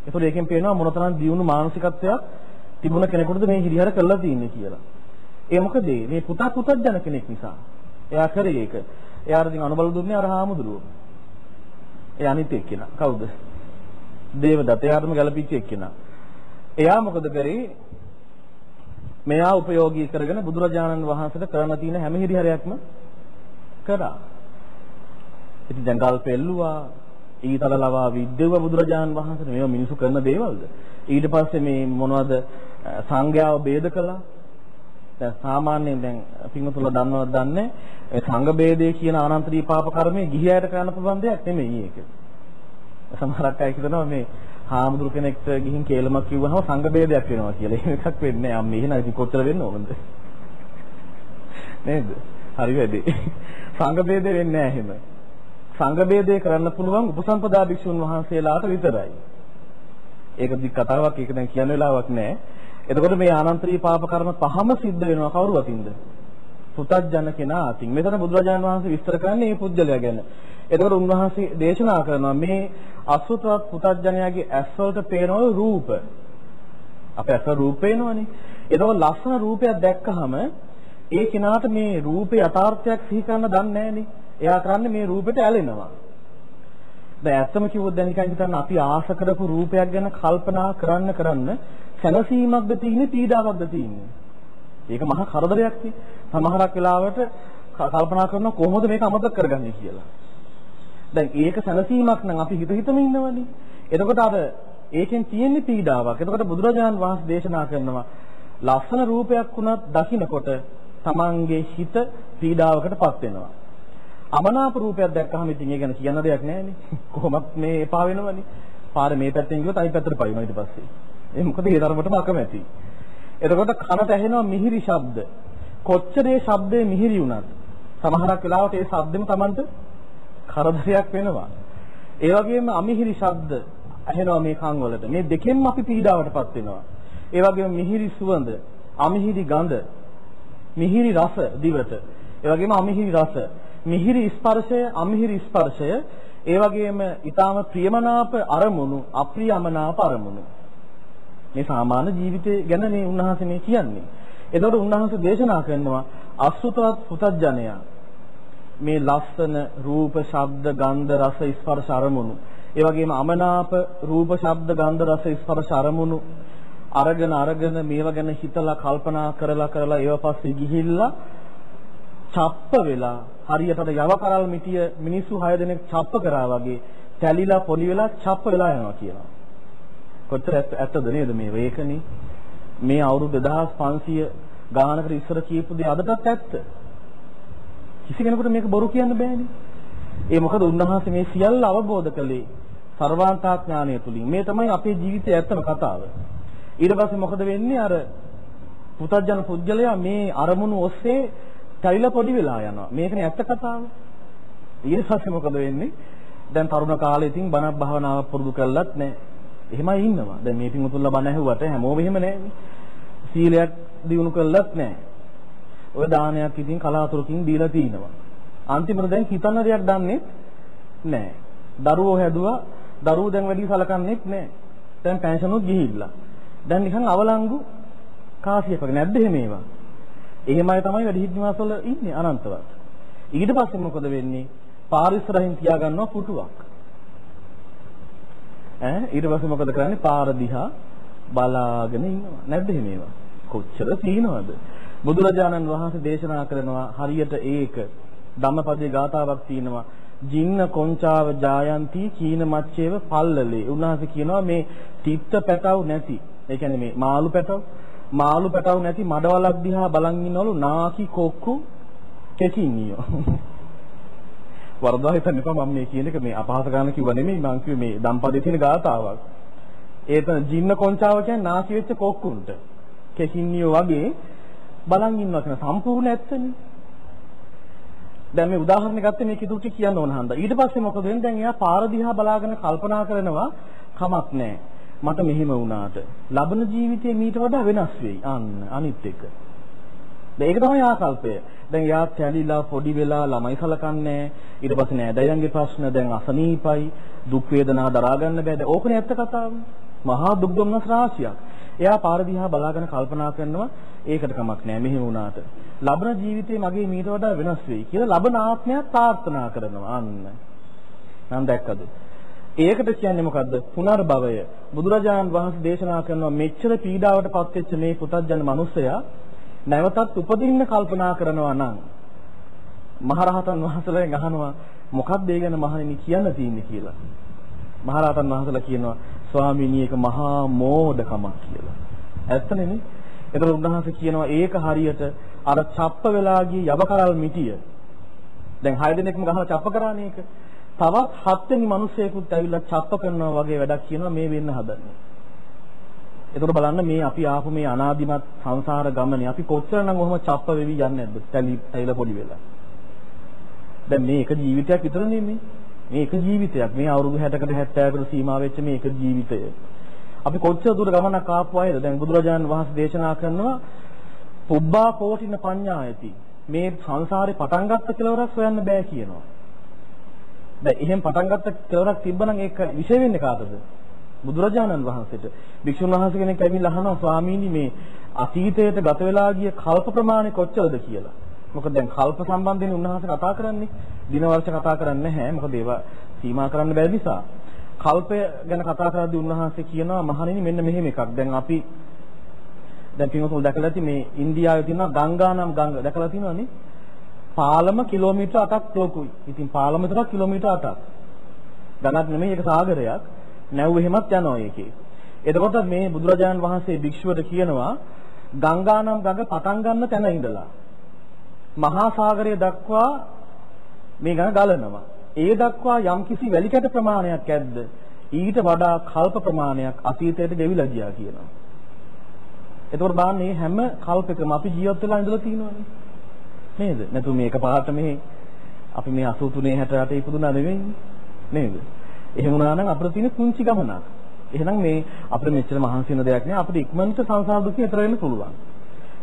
B: ඒතකොට ඒකෙන් පේනවා මොනතරම් දියුණු මානසිකත්වයක් තිබුණ කෙනෙකුටද මේ හිරිහැර කළා තියෙන්නේ කියලා. ඒ මොකද මේ පුතා පුතත් ජන කෙනෙක් නිසා. එයා කරේ ඒක. එයාට ඉතින් අනුබල දුන්නේ අර හාමුදුරුවෝ. ඒ අනිත් එක්කෙනා. කවුද? දේවදත්ත. එයාටම ගැළපීච්ච එක්කෙනා. එයා මොකද කරේ? මෙයා උපයෝගී කරගෙන බුදුරජාණන් වහන්සේට කරන්න තියෙන හැම හිරිහැරයක්ම කරා. ඉතින් දැන් ගල් පෙල්ලුවා ඊතල ලවා විද්දෙව බුදුරජාණන් වහන්සේට මේවා මිනිසු කරන දේවල්ද ඊට පස්සේ මේ මොනවද සංඝයාව ભેද කළා දැන් සාමාන්‍යයෙන් දැන් පින්වතුන්ලා දන්නවද දන්නේ ඒ සංඝ ભેදේ කියන අනන්තරී පාප කර්මය ගිහියට කරන්න පුළුවන් දෙයක් නෙමෙයි ඒක. සමහරක් අය හිතනවා මේ හාමුදුරු කෙනෙක්ට ගිහින් කේලමක් කිව්වහම සංඝ බේදයක් වෙනවා කියලා. එහෙම එකක් වෙන්නේ නැහැ. අම්මේ එහෙනම් ඉතින් කොච්චර වෙන්න ඕනද? නේද? හරි වැඩි. සංඝ බේදේ වෙන්නේ නැහැ එහෙම. සංඝ බේදේ කරන්න පුළුවන් උපසම්පදා භික්ෂුන් වහන්සේලාට විතරයි. ඒක දික් කතාවක් ඒක දැන් කියන වෙලාවක් නැහැ. එතකොට මේ ආනන්තරී පාප කර්ම පහම සිද්ධ වෙනවා කවුරු වතින්ද? පුතත්ජන කෙනා අතින්. මෙතන බුදුරජාණන් වහන්සේ විස්තර කරන්නේ මේ පුජ්‍යලයා ගැන. එතකොට උන්වහන්සේ දේශනා කරනවා මේ අසුතවත් පුතත්ජනයාගේ ඇස් වලට පේන රූප. අපේ ඇස් රූප පේනවනේ. එතකොට ලස්සන රූපයක් දැක්කහම ඒ කෙනාට මේ රූපේ යථාර්ථයක් සිහි කරන්න දන්නේ නැහනේ. එයා කරන්නේ මේ රූපෙට ඇලෙනවා. දැන් ඇත්තම කිව්වොත් දැන් නිකන් හිතන්න අපි ආශ කරපු රූපයක් ගැන කල්පනා කරන්න කරන්න සැනසීමක්ද තියෙන්නේ පීඩාවක්ද තියෙන්නේ. ඒක මහා කරදරයක් නේ. සමහරක් වෙලාවට කල්පනා කරනවා කොහොමද මේක අමතක කරගන්නේ කියලා. දැන් ඒක සැනසීමක් නම් අපි හිත හිතම ඉන්නවනේ. එතකොට අර ඒකෙන් තියෙන්නේ පීඩාවක්. එතකොට බුදුරජාණන් වහන්සේ දේශනා කරනවා ලස්සන රූපයක් වුණත් දකින්නකොට තමන්ගේ හිත පීඩාවකටපත් වෙනවා. අමනාප රූපයක් දැක්කහම ඉතින් ඒ ගැන කියන්න දෙයක් නැහැනේ. කොහොමත් මේ එපා වෙනවනේ. පාර මේ පැත්තෙන් ගියොත් අනිත් පැත්තට පයින්නවා ඊට පස්සේ. ඒ මොකද ඒ ධර්මයටම අකමැති. එතකොට කනට ඇහෙනවා මිහිරි ශබ්ද. කොච්චර ඒ ශබ්දේ මිහිරි වුණත් සමහරක් වෙලාවට ඒ ශබ්දෙම Tamanට කරදරයක් වෙනවා. ඒ වගේම අමිහිරි ශබ්ද ඇහෙනවා මේ කන් වලට. මේ දෙකෙන්ම අපි පීඩාවටපත් වෙනවා. ඒ වගේම මිහිරි සුවඳ, අමිහිරි ගඳ, මිහිරි රස දිවට. ඒ වගේම අමිහිරි රස මිහිරි ස්පර්ශය අමිහිරි ස්පර්ශය ඒ වගේම ඊටාම ප්‍රියමනාප අරමුණු අප්‍රියමනාප අරමුණු මේ සාමාන්‍ය ජීවිතය ගැන මේ උන්වහන්සේ මේ කියන්නේ. එතකොට උන්වහන්සේ දේශනා කරනවා අසුතවත් පුතඥයා මේ ලස්සන රූප, ශබ්ද, ගන්ධ, රස, ස්පර්ශ අරමුණු ඒ වගේම අමනාප රූප, ශබ්ද, ගන්ධ, රස, ස්පර්ශ අරමුණු අරගෙන අරගෙන මේවා ගැන හිතලා කල්පනා කරලා කරලා ඒව පස්සේ ගිහිල්ලා චප්ප වෙලා හරියට අර යව කරල් මිටිය මිනිස්සු 6 දෙනෙක් චප්ප කරා වගේ තැලිලා පොලි වෙලා චප්ප වෙලා යනවා කියනවා. කොච්චර ඇත්තද නේද මේ වේකනේ? මේ අවුරුදු 2500 ගානකට ඉස්සර කියපු දේ අදටත් ඇත්ත. කිසි කෙනෙකුට මේක බොරු කියන්න බෑනේ. ඒ මොකද උන්වහන්සේ මේ සියල්ල අවබෝධ කළේ සර්වාන්තාඥානය තුලින්. මේ තමයි අපේ ජීවිතයේ ඇත්තම කතාව. ඊට පස්සේ මොකද වෙන්නේ අර පුතත්ජන පුජ්‍යලයා මේ අරමුණු ඔස්සේ තැවිලා පොඩි වෙලා යනවා. මේකනේ ඇත්ත කතාව. ඊට පස්සේ මොකද වෙන්නේ? දැන් තරුණ කාලේ ඉතින් බණක් භාවනාවක් පුරුදු කරලත් නැහැ. එහෙමයි ඉන්නවා. දැන් මේ පිටුතුල්ලා බණ ඇහුවට හැමෝම එහෙම නැහැනේ. සීලයක් දිනු කළත් නැහැ. ඔය දානයක් ඉතින් කලාතුරකින් දීලා තිනවා. අන්තිමට දැන් හිතන්න දෙයක් දන්නේ නැහැ. දරුවෝ හැදුවා දරුවෝ දැන් වැඩි සලකන්නේත් නැහැ. දැන් පෙන්ෂනුත් ගිහිල්ලා. දැන් නිකන් අවලංගු කාසියක් වගේ නැද්ද එහෙම ඒවා? එහෙමයි තමයි වැඩිහිටි නිවාසවල ඉන්නේ අනන්තවත්. ඊට පස්සේ මොකද වෙන්නේ? පාරිසරහින් තියාගන්නවා පුටුවක්. ඈ ඊට පස්සේ මොකද කරන්නේ? පාර දිහා බලාගෙන ඉන්නවා. නැද්ද එහෙම ඒවා? කොච්චර සීනවද? බුදුරජාණන් වහන්සේ දේශනා කරනවා හරියට ඒක ධම්මපදයේ ගාතාවක් තියෙනවා. ජින්න කොංචාව ජායන්ති කීන මච්චේව පල්ලලේ. උන්වහන්සේ කියනවා මේ තිත්ත පැටව නැති. ඒ කියන්නේ මේ මාළු පැටව මාළු පැටව නැති මඩවලක් දිහා බලන් ඉන්නවලු නාකි කොක්කු කෙකින්නියෝ. වරදවා හිතන්න එපා මම මේ කියන එක මේ අපහාස කරන්න කිව්ව නෙමෙයි මම කිව්වේ මේ දම්පදේ තියෙන ගාතාවක්. ඒතන ජින්න කොංචාව කියන්නේ නාකි වෙච්ච කොක්කුන්ට. කෙකින්නියෝ වගේ බලන් ඉන්නවා කියන සම්පූර්ණ ඇත්තනේ. දැන් මේ උදාහරණ ගත්තේ මේ කිදුටි කියන්න ඕන හන්ද. ඊට පස්සේ මොකද වෙන්නේ? දැන් එයා පාර දිහා බලාගෙන කල්පනා කරනවා කමක් නැහැ. මට මෙහෙම වුණාට ලබන ජීවිතේ මීට වඩා වෙනස් වෙයි. අන්න අනිත් එක. දැන් ඒක තමයි ආකල්පය. දැන් යා තැලිලා පොඩි වෙලා ළමයි සලකන්නේ ඊට පස්සේ නෑදෑයන්ගේ ප්‍රශ්න දැන් අසනීපයි දුක් වේදනා දරා ගන්න බෑ. දැන් ඕකනේ ඇත්ත කතාව. මහා දුක් දුම්නස් රාශියක්. එයා පාර දිහා බලාගෙන කල්පනා කරනවා ඒකට කමක් නෑ මෙහෙම වුණාට. ලබන ජීවිතේ මගේ මීට වඩා වෙනස් වෙයි කියලා ලබන ආත්මයක් ප්‍රාර්ථනා කරනවා. අන්න. නම් දැක්කද? ඒකට කියන්නේ මොකද්ද? පුනර්භවය. බුදුරජාණන් වහන්සේ දේශනා කරනවා මෙච්චර පීඩාවට පත්වෙච්ච මේ පුතත්ජන මිනිසයා නැවතත් උපදින්න කල්පනා කරනවා නම් මහරහතන් වහන්සේලාගෙන් අහනවා මොකක්ද ඒ ගැන මහණෙනි කියන්න තියෙන්නේ කියලා. මහරහතන් වහන්සේලා කියනවා ස්වාමීනි ඒක මහා මෝඩකමක් කියලා. ඇත්තනේ නේ? එතකොට උන්වහන්සේ කියනවා ඒක හරියට අර චප්ප වෙලා ගිය යවකරල් මිටිය. දැන් හය දෙනෙක්ම ගහලා චප්ප කරානේ ඒක. තවත් හත්වෙනි මිනිසෙකුත් ඇවිල්ලා චප්ප කරනවා වගේ වැඩක් කියනවා මේ වෙන්න හදන්නේ. එතකොට බලන්න මේ අපි ආපු මේ අනාදිමත් සංසාර ගමනේ අපි කොච්චරනම් ඔහොම චප්ප වෙවි යන්නේ නැද්ද? තැලි තැයිලා පොඩි වෙලා. දැන් මේ එක ජීවිතයක් විතරනේ මේ. මේ එක ජීවිතයක්. මේ අවුරුදු 60කට 70කට සීමා වෙච්ච මේ එක ජීවිතය. අපි කොච්චර දුර ගමනක් ආපු අයද? දැන් බුදුරජාණන් වහන්සේ දේශනා කරනවා පුබ්බා කෝටින පඤ්ඤායති. මේ සංසාරේ පටන් ගත්ත කෙලවරක් හොයන්න බෑ කියනවා. දැන් එහෙම පටන් ගත්ත කෙලවරක් තිබ්බනම් ඒක විශේෂ වෙන්නේ කාටද? බුදුරජාණන් වහන්සේට. භික්ෂුන් වහන්සේ කෙනෙක් ඇවිල්ලා අහනවා ස්වාමීනි මේ අතීතයට ගත වෙලා ගිය කල්ප ප්‍රමාණය කොච්චරද කියලා. මොකද දැන් කල්ප සම්බන්ධයෙන් උන්වහන්සේ කතා කරන්නේ දින වර්ෂ කතා කරන්නේ නැහැ. මොකද ඒවා සීමා කරන්න බැරි නිසා. කල්පය ගැන කතා කරද්දී උන්වහන්සේ කියනවා මහණෙනි මෙන්න මෙහෙම එකක්. දැන් අපි දැන් පින්වතුන් දැකලා ඇති මේ ඉන්දියාවේ තියෙන ගංගා නම් ගඟ දැකලා තියෙනවනේ. පාලම කිලෝමීටර් 8ක් ලොකුයි. ඉතින් පාලම විතර කිලෝමීටර් 8ක්. ගණක් නෙමෙයි ඒක සාගරයක්. නැව් එහෙමත් යනවා ඒකේ. එතකොට මේ බුදුරජාණන් වහන්සේ භික්ෂුවට කියනවා ගංගා නම් ගඟ පටන් ගන්න තැන ඉඳලා මහා සාගරය දක්වා මේ ගඟ ගලනවා. ඒ දක්වා යම්කිසි වැලි කැට ප්‍රමාණයක් ඇද්ද? ඊට වඩා කල්ප ප්‍රමාණයක් අතීතයට ගෙවිලා ගියා කියනවා. එතකොට බලන්න මේ හැම කල්පයකම අපි ජීවත් වෙලා ඉඳලා තියෙනවානේ. නේද? නැතු මේක පාට මේ අපි මේ 83 68 ඉපදුනා නෙවෙයි නේද? එහෙම වුණා නම් අපිට තියෙන කුංචි ගමනක්. එහෙනම් මේ අපිට මෙච්චර මහන්සි වෙන දෙයක් නෑ අපිට ඉක්මනට සංසාර දුකින් එතර වෙන්න පුළුවන්.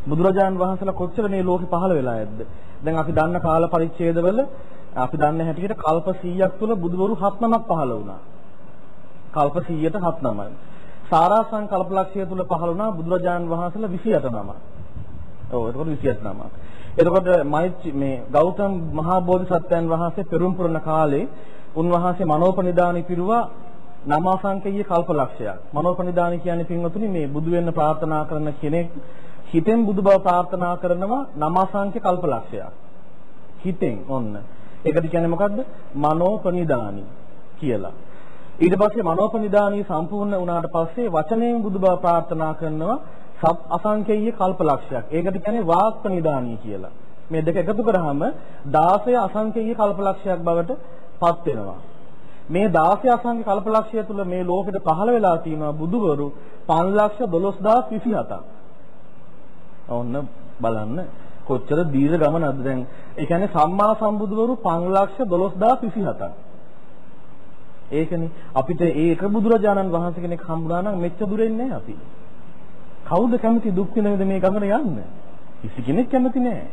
B: බුදුරජාන් වහන්සේලා කොච්චර මේ ලෝකෙ පහළ වෙලා ඇද්ද? දැන් අපි දන්න කාල පරිච්ඡේදවල අපි දන්න හැටියට කල්ප 100ක් තුල බුදුවරු 7 නමක් පහළ වුණා. කල්ප 100ට 7 නමයි. සාරාසං කල්පලක්ෂය තුල පහළ වුණා බුදුරජාන් වහන්සේලා 28 නමක්. ඔව් එතකොට 28 නමක්. එතකොට මේ ගෞතම මහා බෝධිසත්වයන් වහන්සේ පෙරම් පුරන කාලේ උන්වහන්සේ මනෝපනිදානි පිරුවා නමාසංකේය කල්පලක්ෂයක්. මනෝපනිදානි කියන්නේ පින්වතුනි මේ බුදු වෙන්න ප්‍රාර්ථනා කරන කෙනෙක් හිතෙන් බුදු බව ප්‍රාර්ථනා කරනවා නමාසංඛ්‍ය කල්පලක්ෂයක්. හිතෙන් ඔන්න. ඒකට කියන්නේ මොකද්ද? මනෝපනිදානි කියලා. ඊට පස්සේ මනෝපනිදානි සම්පූර්ණ වුණාට පස්සේ වචනයෙන් බුදු බව ප්‍රාර්ථනා කරනවා සත් අසංඛේය කල්පලක්ෂයක්. ඒකට කියන්නේ වාක්පනිදානි කියලා. මේ දෙක එකතු කරාම 16 අසංඛේය කල්පලක්ෂයක් බවට පත් වෙනවා. මේ 16 අසංඛ්‍ය කල්පලක්ෂය තුල මේ ලෝකෙට පහළ වෙලා තියෙනවා බුදුවරු 512027ක්. ඔන්න බලන්න කොච්චර දීර්ඝ ගමනක්ද දැන් ඒ කියන්නේ සම්මා සම්බුදුවරු 512027ක්. ඒකනේ අපිට ඒක බුදුරජාණන් වහන්සේ කෙනෙක් හම්බුනා නම් මෙච්චර දුර එන්නේ අපි. කවුද කැමති දුක් විඳිනද මේ ගමන යන්න? කිසි කෙනෙක් කැමති නෑ.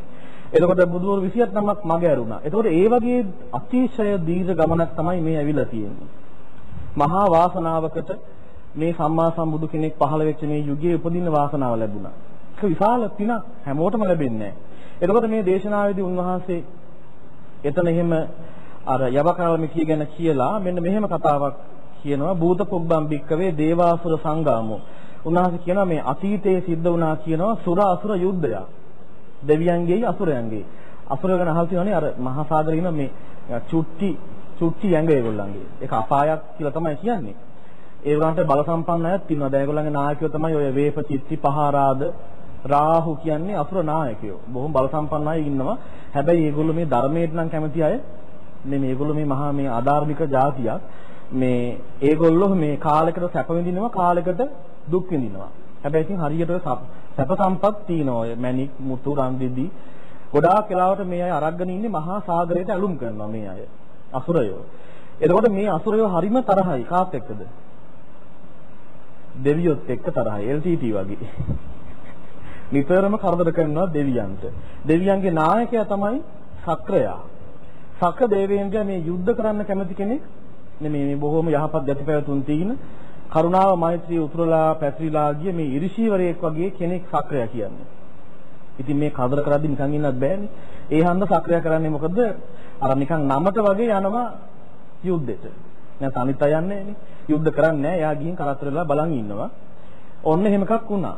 B: එතකොට බුදුවරු 27 නමක් මග ඇරුණා. එතකොට ඒ වගේ අතිශය දීර්ඝ ගමනක් තමයි මේ ඇවිල්ලා තියෙන්නේ. මහා වාසනාවකට මේ සම්මා සම්බුදු කෙනෙක් පහළ වෙච්ච මේ යුගයේ උපදින්න වාසනාව ලැබුණා. ඒක විශාල පිනක් හැමෝටම ලැබෙන්නේ නැහැ. එතකොට මේ දේශනාවේදී උන්වහන්සේ එතන එහෙම අර යවකාලමිකිය ගැන කියලා මෙන්න මෙහෙම කතාවක් කියනවා භූත පුබ්බම් බික්කවේ දේවාසුර සංගාමෝ. උන්වහන්සේ කියනවා මේ අතීතයේ සිද්ධ වුණා කියනවා සුර අසුර යුද්ධයක්. දෙවියන්ගේයි අසුරයන්ගේ. අසුරය ගැන අහලා තියෙනවානේ අර මහා සාගරේ ඉන්න මේ චුට්ටි චුට්ටි ඇඟ ඒගොල්ලන්ගේ. ඒක අපායක් කියලා තමයි කියන්නේ. ඒ වුණාට බල සම්පන්න අයත් ඉන්නවා. දැන් ඒගොල්ලන්ගේ නායකයෝ තමයි ඔය වේප චිත්ති පහාරාද රාහු කියන්නේ අසුර නායකයෝ. බොහොම බල සම්පන්න අය ඉන්නවා. හැබැයි ඒගොල්ලෝ මේ ධර්මයට නම් කැමති අය නෙමෙයි. ඒගොල්ලෝ මේ මහා මේ අධාර්මික જાතියක්. මේ ඒගොල්ලෝ මේ කාලයකට සැප විඳිනවා කාලයකට දුක් විඳිනවා. හැබැයි ඉතින් හරියට සැප සම්පත් තියනවා. ඔය මැණික් මුතු රන් දෙදි ගොඩාක් වෙලාවට මේ අය අරගෙන ඉන්නේ මහා සාගරයට ඇලුම් කරනවා මේ අය. අසුරයෝ. එතකොට මේ අසුරයෝ හරිම තරහයි කාත් එක්කද? දෙවියොත් එක්ක තරහයි LTT වගේ. නිතරම කරදර කරනවා දෙවියන්ට. දෙවියන්ගේ නායකයා තමයි සක්‍රයා. සක්‍ර දේවේන්ද්‍රයා මේ යුද්ධ කරන්න කැමති කෙනෙක් නෙමෙයි මේ බොහොම යහපත් ගතිපැවතුම් තියෙන කරුණාව මෛත්‍රිය උතුරලා පැතිරිලා ගිය මේ ඍෂිවරයෙක් වගේ කෙනෙක් සක්‍රයා කියන්නේ. ඉතින් මේ කදර කරද්දි නිකන් ඉන්නත් බෑනේ. ඒ හන්ද සක්‍රිය කරන්නේ මොකද? අර නිකන් නමට වගේ යනවා යුද්ධෙට. නැත්නම් අනිත් අය යන්නේ නෑනේ. යුද්ධ කරන්නේ නෑ. එයා ගිහින් කරත්තරලා බලන් ඉන්නවා. ඔන්න එහෙම එකක් වුණා.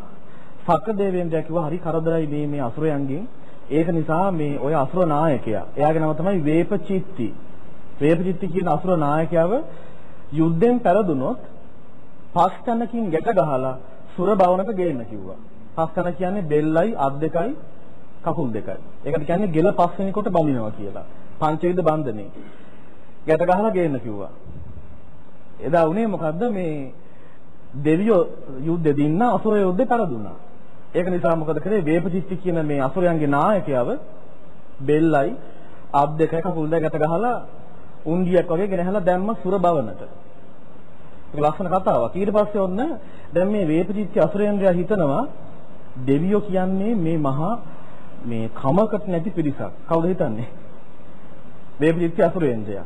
B: සක්‍ර දේවේන්ද්‍රයා කිව්වා හරි කරදරයි මේ මේ අසුරයන්ගෙන්. ඒක නිසා මේ ඔය අසුර නායකයා. එයාගේ නම තමයි වේපචිත්ති. වේපචිත්ති කියන අසුර නායකයාව යුද්ධෙන් පෙරදුනොත් පස් තැනකින් ගැට ගහලා සුර භවනට ගේන්න කිව්වා. පස් තැන කියන්නේ බෙල්ලයි අත් දෙකයි කකුල් දෙකයි. ඒකට කියන්නේ ගෙල පස්වෙනි කොට බඳිනවා කියලා. පංචවිධ බන්ධනේ. ගැට ගහලා ගේන්න කිව්වා. එදා උනේ මොකද්ද මේ දෙවියෝ යුද්ධෙ දින්න අසුර යුද්ධේ පරදුනා. ඒක නිසා මොකද කරේ වේපචිත්ති කියන මේ අසුරයන්ගේ නායකයව බෙල්ලයි අත් දෙකයි කකුල් දෙක ගැට ගහලා උන්ඩියක් වගේ ගෙනහැලා දැම්ම සුර භවනට. ඒක ලස්සන කතාවක්. ඊට පස්සේ ඔන්න දැන් මේ වේපචිත්ති අසුරේන්ද්‍රයා හිතනවා දෙවියෝ කියන්නේ මේ මහා මේ කමකට නැති පිරිසක්. කවුද හිතන්නේ? වේපචිත්ති අසුරේන්ද්‍රයා.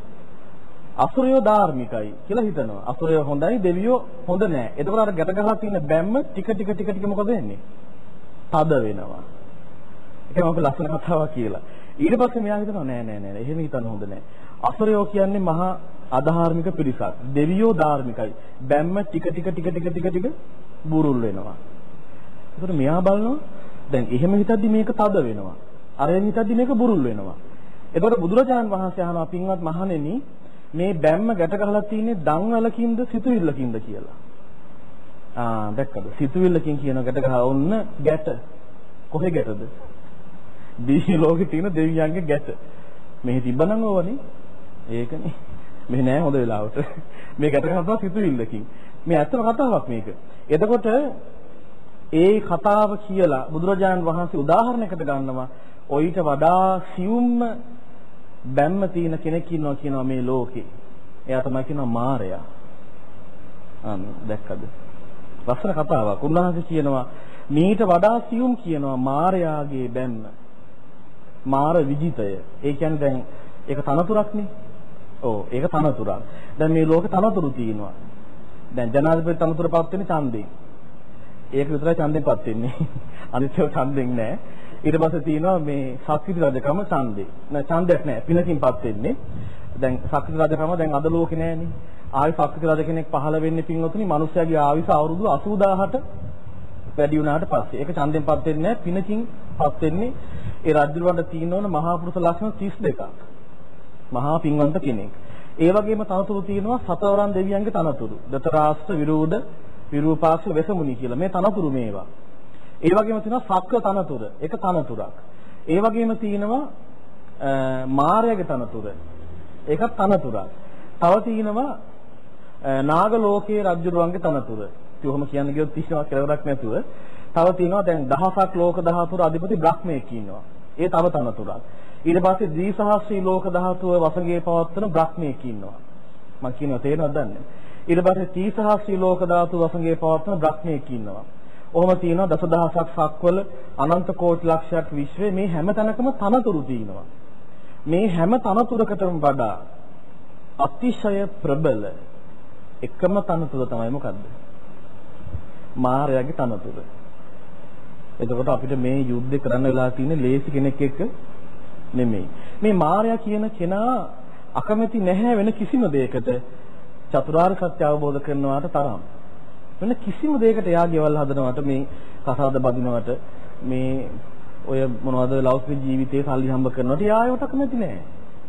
B: අසුරයෝ ධාර්මිකයි කියලා හිතනවා. අසුරයෝ හොඳයි දෙවියෝ හොඳ නැහැ. එතකොට අර ගැට ගහලා තියෙන බැම්ම ටික ටික ටික ටික මොකද වෙන්නේ? තද වෙනවා. ඒක මම ලස්සන කතාවක් කියලා. ඊට පස්සේ මෙයා හිතනවා නෑ නෑ නෑ එහෙම හිතන්න හොඳ නෑ. අසුරයෝ කියන්නේ මහා අධාර්මික පිරිසක්. දෙවියෝ ධාර්මිකයි. බැම්ම ටික ටික ටික ටික ටික ටික බුරුල් වෙනවා. ඒකට මෙයා බලනවා දැන් එහෙම හිතද්දි මේක තද වෙනවා. අරෙන් හිතද්දි මේක බුරුල් වෙනවා. එතකොට බුදුරජාණන් වහන්සේ අහනවා පින්වත් මහණෙනි මේ බැම්ම ගැට ගහලා තියෙන්නේ දන්වලකින්ද සිතුවිල්ලකින්ද කියලා. ආ දැක්කද? සිතුවිල්ලකින් කියන ගැට ගහ ඔන්න ගැට. කොහේ ගැටද? දිවි ලෝකේ තියෙන දෙවියන්ගේ ගැට. මෙහි තිබ්බනම් ඕවනේ. ඒකනේ. මෙහි නෑ හොඳ වෙලාවට. මේ ගැට ගහනවා සිතුවිල්ලකින්. මේ ඇත්තම කතාවක් මේක. එතකොට ඒ කතාව කියලා බුදුරජාණන් වහන්සේ උදාහරණයකට ගන්නවා ඔయిత වඩා සියුම්ම බැම්ම තියෙන කෙනෙක් ඉන්නවා කියනවා මේ ලෝකේ. එයා තමයි කියනවා මාරයා. අන්න දැක්කද? ලස්සන කතාවක්. උන්වහන්සේ කියනවා මීට වඩා සියුම් කියනවා මාරයාගේ බැම්ම. මාර විජිතය. ඒ කියන්නේ දැන් ඒක තනතුරක්නේ. ඔව් ඒක තනතුරක්. දැන් මේ ලෝකේ තනතුරු තියෙනවා. දැන් ජනාධිපති තනතුරපත් වෙන්නේ ඡන්දයෙන්. ඒක විතරයි ඡන්දෙන්පත් වෙන්නේ. අනිත් ඒවා ඡන්දෙන් නෑ. ඊට පස්සේ තියෙනවා මේ ශක්තිති රජකම ඡන්දේ. නෑ ඡන්දයක් නෑ. පිනකින්පත් වෙන්නේ. දැන් ශක්තිති රජකම දැන් අද ලෝකේ නෑනේ. ආයි ශක්තිති රජ කෙනෙක් පහළ වෙන්නේ පින්වතුනි මිනිස්යාගේ ආයුෂ අවුරුදු 80000ට වැඩි වුණාට පස්සේ. ඒක ඡන්දෙන්පත් වෙන්නේ නෑ. පිනකින්පත් වෙන්නේ ඒ රජුලවන්ට තියෙන ඕන මහා පුරුෂ ලක්ෂණ 32ක්. මහා පින්වන්ත කෙනෙක්. ඒ වගේම තනතුරු තියෙනවා සතරවරන් දෙවියන්ගේ තනතුරු. දතරාස්ත්‍ර විරෝධ විරූපාක්ෂ වෙසමුනි කියලා. මේ තනතුරු මේවා. ඒ වගේම තියෙනවා සක්‍ර තනතුර. ඒක තනතුරක්. ඒ වගේම තියෙනවා මාර්යගේ තනතුර. ඒකත් තනතුරක්. තව තියෙනවා නාග ලෝකයේ රජුරුවන්ගේ තනතුර. ඉතින් ඔහොම කියන්න ගියොත් තිස්සවක් කෙලවරක් නැතුව. තව තියෙනවා දැන් දහසක් ලෝක ධාතුර අධිපති බ්‍රහ්මයෙක් ඉන්නවා. ඒ තව තනතුරක්. ඊට පස්සේ ද්විසහස්‍රී ලෝක ධාතුව වසඟේ පවත්වන බ්‍රහ්මයෙක් ඉන්නවා. මම කියනවා තේරෙනවද දන්නේ? ඊට පස්සේ තීසහස්‍රී ලෝක ධාතු වසඟේ පවත්වන බ්‍රහ්මයෙක් ඉන්නවා. ඔහොම තියෙනවා දසදහසක් සක්වල අනන්ත කෝටි ලක්ෂයක් විශ්වයේ මේ හැම තැනකම තනතුරු තියෙනවා. මේ හැම තනතුරකටම වඩා අතිශය ප්‍රබල එකම තනතුර තමයි මොකද්ද? මායාවේ තනතුර. එතකොට අපිට මේ යුද්ධේ කරන්න වෙලා තියෙන්නේ ලේසි කෙනෙක් එක්ක නෙමෙයි. මේ මායя කියන කෙනා අකමැති නැහැ වෙන කිසිම දෙයකට චතුරාර්ය සත්‍ය අවබෝධ කරනවාට තරම්. වෙන කිසිම දෙයකට එයා ගෙවල් හදනවට මේ කසාද බඳිනවට මේ ඔය මොනවද ලෞකික ජීවිතේ සල්ලි හම්බ කරනවට එයා ඒවට අකමැති නැහැ.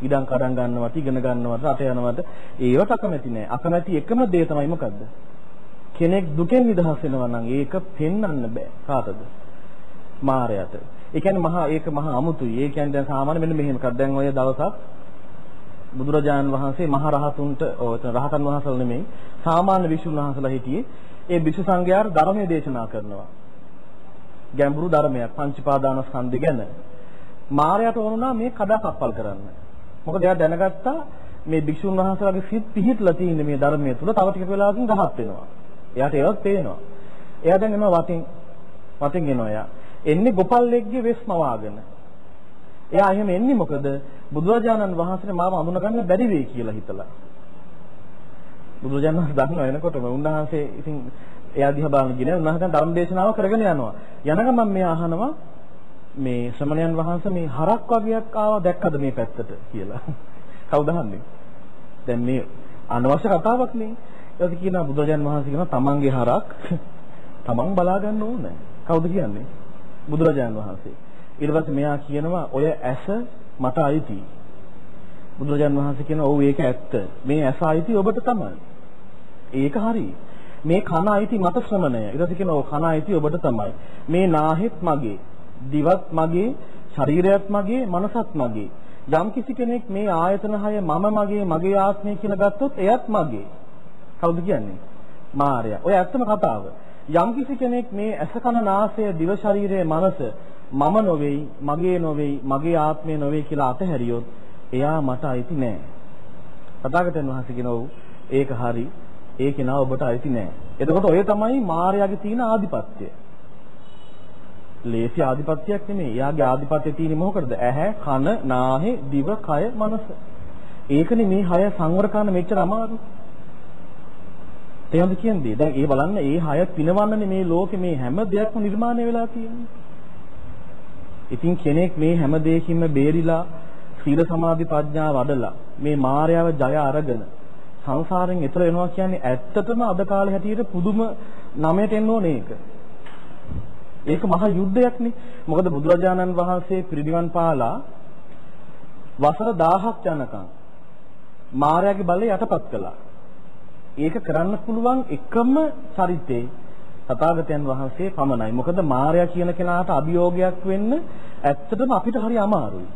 B: ඉඩම් කඩම් ගන්නවට ඉගෙන ගන්නවට රට යනවට ඒවට අකමැති නැහැ. අකමැති එකම දේ තමයි මොකද්ද? කෙනෙක් දුකෙන් නිදහස් වෙනවා නම් ඒක පෙන්වන්න බෑ කාටද? මායයට. ඒ කියන්නේ මහා ඒක මහා අමුතුයි. ඒ කියන්නේ දැන් සාමාන්‍ය මෙන්න මෙහෙම එකක්. දැන් ඔය දවසක් බුදුරජාණන් වහන්සේ මහ රහතුන්ට රහතන් වහන්සේලා නෙමෙයි සාමාන්‍ය විසුණු වහන්සේලා හිටියේ ඒ විසු සංඝයාට ධර්මයේ දේශනා කරනවා. ගැඹුරු ධර්මයක් පංචපාදානස්කන්ධය ගැන. මායයට වුණා මේ කඩාකප්පල් කරන්න. මොකද එයා දැනගත්තා මේ භික්ෂුන් වහන්සේලාගේ සිත් පිහිටලා තියෙන මේ ධර්මයේ තුල තව ටික වෙලාවකින් රහත් වෙනවා. එයාට ඒවත් පේනවා. එයා දැන් එනවා වටින් වටින් එනවා එයා. එන්නේ ගොපල්ලෙක්ගේ වෙස් මවාගෙන. එයා එහෙම එන්නේ මොකද බුදුරජාණන් වහන්සේට මාව අඳුන ගන්න බැරි වෙයි කියලා හිතලා. බුදුරජාණන් වහන්සේ දන්නව එනකොටම උන්වහන්සේ ඉතින් එයා දිහා බලන ගිනේ උන්වහන්සේ ධර්ම දේශනාව කරගෙන යනවා. යන ගමන් මෙයා අහනවා මේ ශ්‍රමණයන් වහන්සේ මේ හරක් වගේක් ආවා දැක්කද මේ පැත්තට කියලා. කවුද අහන්නේ? දැන් මේ අනවශ්‍ය කතාවක් නේ. ඊට කියනවා බුදුරජාණන් වහන්සේ කියනවා තමන්ගේ හරක් තමන් බලා ගන්න ඕනේ. කවුද කියන්නේ? බුදුරජාණන් වහන්සේ. ඊට පස්සේ මෙයා කියනවා ඔය ඇස මට අයිතියි. බුදුරජාණන් වහන්සේ කියනවා ඔව් ඒක ඇත්ත. මේ ඇස අයිති ඔබට තමයි. ඒක හරි. මේ කන අයිති මට ශ්‍රමණය. ඊට පස්සේ කියනවා ඔව් කන අයිති ඔබට තමයි. මේ නාහෙත් මගේ, දිවත් මගේ, ශරීරයත් මගේ, මනසත් මගේ. යම් කිසි කෙනෙක් මේ ආයතන හය මම මගේ මගේ ආත්මය කියලා ගත්තොත් එයත් මගේ. කවුද කියන්නේ? මාර්යා. ඔය ඇත්තම කතාව. යම් කිසි කෙනෙක් මේ ඇස කන නාසය දිව ශරීරය මනස මම නොවේයි, මගේ නොවේයි, මගේ ආත්මය නොවේ කියලා අතහැරියොත් එයා මට අයිති නෑ. තථාගතයන් වහන්සේ කියනවා ඒක හරි. ඒ කෙනා ඔබට අයිති නෑ. එතකොට ඔය තමයි මායාවේ තියෙන ආධිපත්‍යය. ලේසි ආධිපත්‍යයක් නෙමෙයි. එයාගේ ආධිපත්‍යය තියෙන්නේ මොකකටද? ඇහැ, කන, නාහේ, දිව, කය, මනස. ඒකනේ මේ හය සංවර කරන්න මෙච්චර අමාරු. තේරුම්ද කියන්නේ? දැන් ඒ බලන්න ඒ හය පිනවන්නනේ මේ ලෝකේ මේ හැම දෙයක්ම නිර්මාණය වෙලා තියෙන්නේ. ඉතින් කෙනෙක් මේ හැම දෙයකින්ම බේරිලා සීල සමාධි ප්‍රඥා වඩලා මේ මායාව ජය අරගෙන සංසාරයෙන් එතර වෙනවා කියන්නේ ඇත්තටම අද කාලේ හැටියට පුදුම නමයට එන්න ඕනේ ඒක. ඒක මහා යුද්ධයක්නේ. මොකද බුදුරජාණන් වහන්සේ පිරිනිවන් පාලා වසර 1000ක් යනකම් මායාවේ බලය යටපත් කළා. ඒක කරන්න පුළුවන් එකම චරිතේ තථාගතයන් වහන්සේ පමණයි. මොකද මායя කියන කෙනාට අභියෝගයක් වෙන්න ඇත්තටම අපිට හරි අමාරුයි.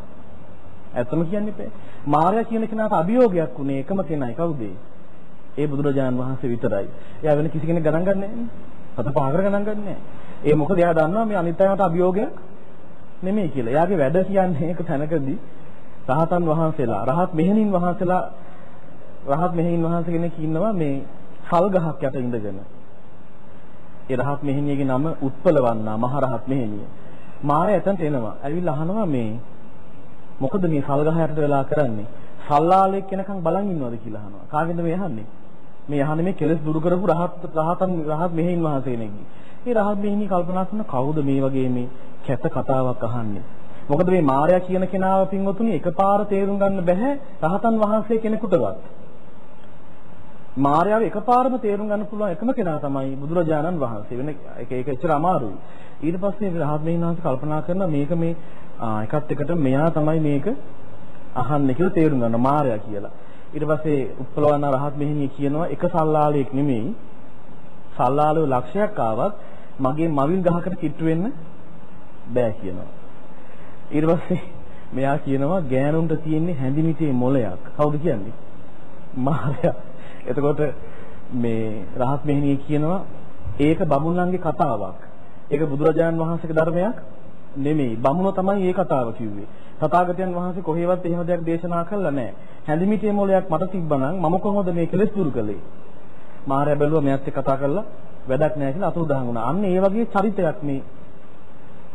B: ඇත්තම කියන්න එපා. මායя කියන කෙනාට අභියෝගයක් උනේ එකම කෙනයි කවුද? ඒ බුදුරජාණන් වහන්සේ විතරයි. එයා වෙන කිසි කෙනෙක් ගණන් ගන්නෑ නේ. අත පහකර ගණන් ගන්නෑ. ඒ මොකද එයා දන්නවා මේ අනිත් අයට අභියෝගයක් නෙමෙයි කියලා. එයාගේ වැඩ කියන්නේ ඒක තැනකදී රහතන් වහන්සේලා, රහත් මෙහෙණින් වහන්සේලා රහත් මෙහෙණින් වහන්සේ කෙනෙක් ඉන්නවා මේ සල් ගහක් යට ඉඳගෙන. ඒ රහත් මෙහෙණියගේ නම උත්පලවන්නා මහ රහත් මෙහෙණිය. මාරය එතනට එනවා. ඇවිල්ලා අහනවා මේ මොකද මේ සල්ගහ යටට වෙලා කරන්නේ? සල්ලාලෙක් කෙනකන් බලන් ඉන්නවද කියලා අහනවා. කාගෙන්ද මේ අහන්නේ? මේ අහන්නේ මේ කෙලස් දුරු කරපු රහත් රහතන් රහත් මෙහෙයින් වහන්සේ කෙනෙක්ගේ. මේ රහත් මෙහෙණිය කල්පනා කරන කවුද මේ වගේ මේ කැත කතාවක් අහන්නේ? මොකද මේ මාර්යා කියන කෙනාව පින්වතුනි එකපාර තේරුම් ගන්න බෑ රහතන් වහන්සේ කෙනෙකුටවත්. මාර්යාව එකපාරම තේරුම් ගන්න පුළුවන් එකම කෙනා තමයි බුදුරජාණන් වහන්සේ. වෙන එක ඒක එච්චර අමාරුයි. ඊට පස්සේ රහත් මෙහිණාංශ කල්පනා කරනවා මේක මේ එකත් එකට මෙයා තමයි මේක අහන්නේ කියලා තේරුම් ගන්න මාර්යා කියලා. ඊට පස්සේ උප්පලවන්න රහත් මෙහිණිය කියනවා එක සල්ලාලයක් නෙමෙයි. සල්ලාලෝ ලක්ෂයක් ආවත් මගේ මවිල් ගහකට කිට්ටු වෙන්න බෑ කියනවා. ඊට පස්සේ මෙයා කියනවා ගෑනුන්ට තියෙන්නේ හැඳිමිටේ මොලයක්. කවුද කියන්නේ? මාර්යා. එතකොට මේ රහත් මෙහෙණිය කියනවා ඒක බමුණන්ගේ කතාවක්. ඒක බුදුරජාණන් වහන්සේගේ ධර්මයක් නෙමෙයි. බමුණ තමයි මේ කතාව කිව්වේ. තථාගතයන් වහන්සේ කොහේවත් එහෙම දෙයක් දේශනා කළා නැහැ. හැඳිමිටිය මොලයක් මට තිබ්බනම් මම කොහොමද මේ කෙලෙස් දුරු කළේ? මාරය බැලුවා මෙයත් එක්ක කතා කරලා වැඩක් නැහැ කියලා අතුරුදහන් වුණා. අන්න ඒ වගේ චරිතයක් මේ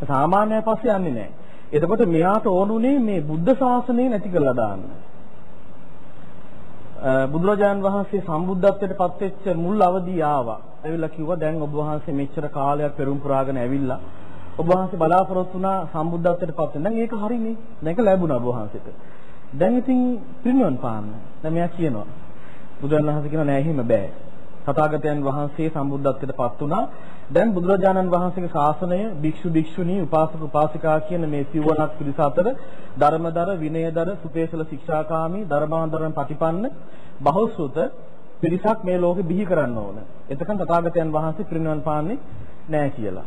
B: සාමාන්‍ය පස්සේ යන්නේ නැහැ. එතකොට මෙයාට ඕනුනේ මේ බුද්ධ ශාසනය නැති කරලා දාන්න. බුදුරජාන් වහන්සේ සම්බුද්ධත්වයට පත් වෙච්ච මුල් අවදී ආවා. ඇවිල්ලා කිව්වා දැන් ඔබ වහන්සේ මෙච්චර කාලයක් පෙරම් පුරාගෙන ඇවිල්ලා ඔබ වහන්සේ බලාපොරොත්තු වුණා සම්බුද්ධත්වයට පත් වෙන. දැන් ඒක හරිනේ. දැන් ඒක ලැබුණා ඔබ වහන්සේට. දැන් ඉතින් පිරිනුවන් පාන්න. දැන් මෙයා කියනවා. බුදුන් වහන්සේ කියනවා නෑ එහෙම බෑ. තථාගතයන් වහන්සේ සම්බුද්ධත්වයට පත් වුණා. දැන් බුදුරජාණන් වහන්සේගේ ශාසනය භික්ෂු භික්ෂුණී උපාසක උපාසිකා කියන මේ සිවණක් පිරිස අතර ධර්මදර විනයදර සුපේසල ශික්ෂාකාමී ධර්මාන්තරණ ප්‍රතිපන්න බහුසුත පිරිසක් මේ ලෝකෙ බිහි කරන්න ඕන. එතකන් තථාගතයන් වහන්සේ පිරිනිවන් පාන්නේ නෑ කියලා.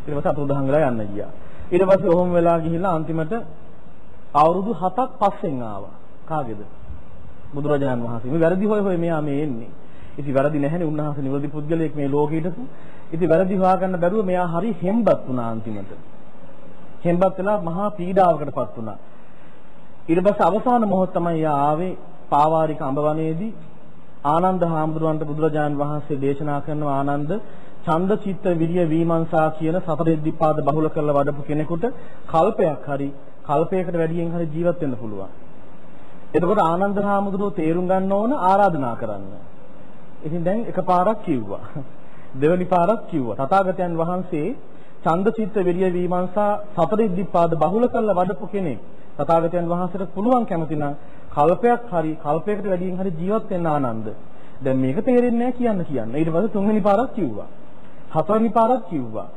B: ඊට පස්සේ අතුරුදහන් වෙලා යන්න ගියා. ඊට පස්සේ ඔහොම වෙලා ගිහිල්ලා අන්තිමට අවුරුදු 7ක් පස්සෙන් ආවා. කාගේද? බුදුරජාණන් වහන්සේ. මේ වැරදි හොය හොය මෙයා මේ එන්නේ. ඉතින් වැරදි නැහැනේ උන්වහන්සේ නිවැරදි පුද්ගලයෙක් මේ ලෝකෙ හිටපු. ඉතින් වැරදි හොයාගන්න බැරුව මෙයා හරි හෙම්බත් වුණා අන්තිමට. හෙම්බත් වෙලා මහා පීඩාවකටපත් වුණා. ඊට පස්සේ අවසාන මොහොත තමයි යා ආවේ පාවාරික අඹවනේදී ආනන්ද හාමුදුරුවන්ට බුදුරජාන් වහන්සේ දේශනා කරන ආනන්ද ඡන්ද චිත්ත විරිය වීමංසා කියන සතර ඉද්ධිපාද බහුල කරලා වඩපු කෙනෙකුට කල්පයක් හරි කල්පයකට වැඩියෙන් හරි ජීවත් වෙන්න පුළුවන්. එතකොට ආනන්ද හාමුදුරුවෝ තේරුම් ගන්න ඕන ආරාධනා කරන්න. ඉතින් දැන් එකපාරක් කිව්වා. දෙවනි පාරක් කිව්වා. තථාගතයන් වහන්සේ ඡන්ද චිත්ත විරිය වීමංසා සතර ඉද්ධිපාද බහුල කරලා වඩපු කෙනෙක්. තථාගතයන් වහන්සේට පුළුවන් කැමතිනම් කල්පයක් හරි කල්පයකට වැඩියෙන් හරි ජීවත් වෙන්න ආනන්ද. දැන් මේක තේරෙන්නේ නැහැ කියන්න කියන්න. ඊට පස්සේ තුන්වෙනි පාරක් කිව්වා. හතරවෙනි පාරක් කිව්වා.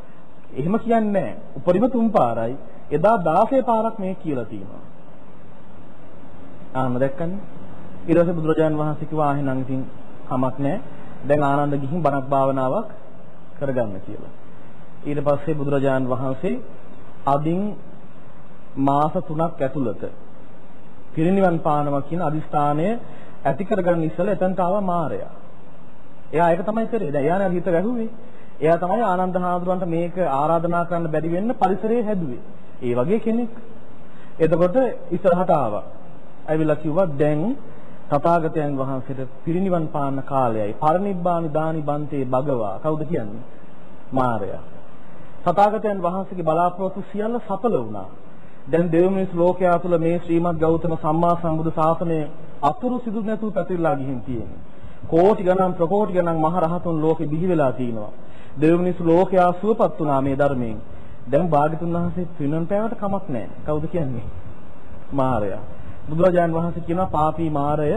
B: එහෙම කියන්නේ නැහැ. උපරිම තුන් පාරයි. එදා 16 පාරක් මේ කියලා තියෙනවා. ආම දැක්කනේ. ඊට පස්සේ බුදුරජාන් වහන්සේ කිව්වා එහෙනම් ඉතින් කමක් නැහැ. දැන් ආනන්ද ගිහින් බණක් භාවනාවක් කරගන්න කියලා. ඊට පස්සේ බුදුරජාන් වහන්සේ අදින් මාස 3ක් ඇතුළත පිරිනිවන් පානවා කියන අදිස්ථානය ඇති කරගන්න ඉස්සෙල්ලා එතනට ආවා මාරයා. එයා ඒක තමයි කරේ. දැන් එයානේ හිත වැහුවේ. එයා තමයි ආනන්ද හාමුදුරන්ට මේක ආරාධනා කරන්න බැරි වෙන්න පරිසරය හැදුවේ. ඒ වගේ කෙනෙක්. එතකොට ඉස්සරහට ආවා. ඇවිල්ලා කිව්වා දැන් තථාගතයන් වහන්සේට පිරිනිවන් පාන්න කාලයයි. පරිනිබ්බානි දානි බන්තේ භගවා. කවුද කියන්නේ? මාරයා. තථාගතයන් වහන්සේගේ බලාපොරොත්තු සියල්ල සඵල වුණා. දැන් දෙව් මිනිස් ලෝකයා තුළ මේ ශ්‍රීමත් ගෞතම සම්මා සම්බුදු ශාසනය අතුරු සිදු නැතුව පැතිරලා ගිහින් තියෙනවා. කෝටි ගණන් ප්‍රකෝටි ගණන් මහ රහතුන් ලෝකෙ බිහි වෙලා තිනවා. දෙව් මිනිස් ලෝකයා සුවපත් වුණා මේ ධර්මයෙන්. දැන් භාග්‍යතුන් වහන්සේ පිනන් පෑවට කමක් නැහැ. කවුද කියන්නේ? මාරයා. බුදුරජාන් වහන්සේ කියනවා පාපී මාරය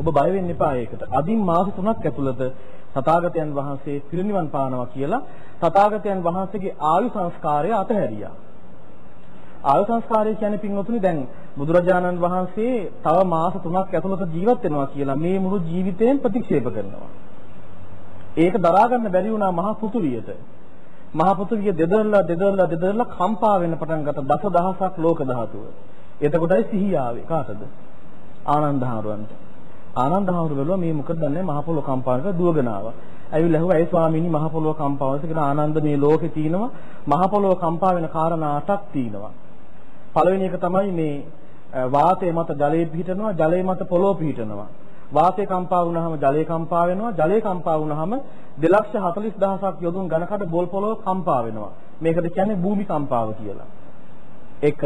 B: ඔබ බය වෙන්න එපා ඒකට. අදින් මාස 3ක් ඇතුළත තථාගතයන් වහන්සේ පිරිනිවන් පානවා කියලා තථාගතයන් වහන්සේගේ ආයු සංස්කාරය අතහැරියා. ආයු සංස්කාරය කියන්නේ පින්වතුනි දැන් බුදුරජාණන් වහන්සේ තව මාස 3ක් ඇතුළත ජීවත් වෙනවා කියලා මේ මුළු ජීවිතයෙන් ප්‍රතික්ෂේප කරනවා. ඒක දරා ගන්න බැරි වුණා මහා පෘථුවියට. මහා පෘථුවිය දෙදරලා දෙදරලා දෙදරලා කම්පා වෙන්න පටන් ගත්ත දසදහසක් ලෝක ධාතුව. එතකොටයි සිහිය ආවේ කාටද? ආනන්ද හාමුදුරන්ට. ආනන්ද හාමුදුරුවෝ බැලුවා මේ මොකද දන්නේ මහ පොළොව කම්පාවක දුවගෙන ආවා. ඇවිල්ලා ඇහුවා ඒ ස්වාමීනි මහ පොළොව කම්පාවස කියලා ආනන්ද මේ ලෝකේ තියෙනවා මහ පොළොව කම්පා වෙන කාරණා අටක් තියෙනවා. පළවෙනි එක තමයි මේ වාතය මත ජලය පිහිටනවා ජලය මත පොළොව පිහිටනවා. වාතය කම්පා වුණාම ජලය කම්පා වෙනවා ජලය කම්පා වුණාම 240000ක් යොදුන් ඝනකඩ බෝල් පොළොව කම්පා වෙනවා. මේකට කියන්නේ භූමි කම්පාව කියලා. එක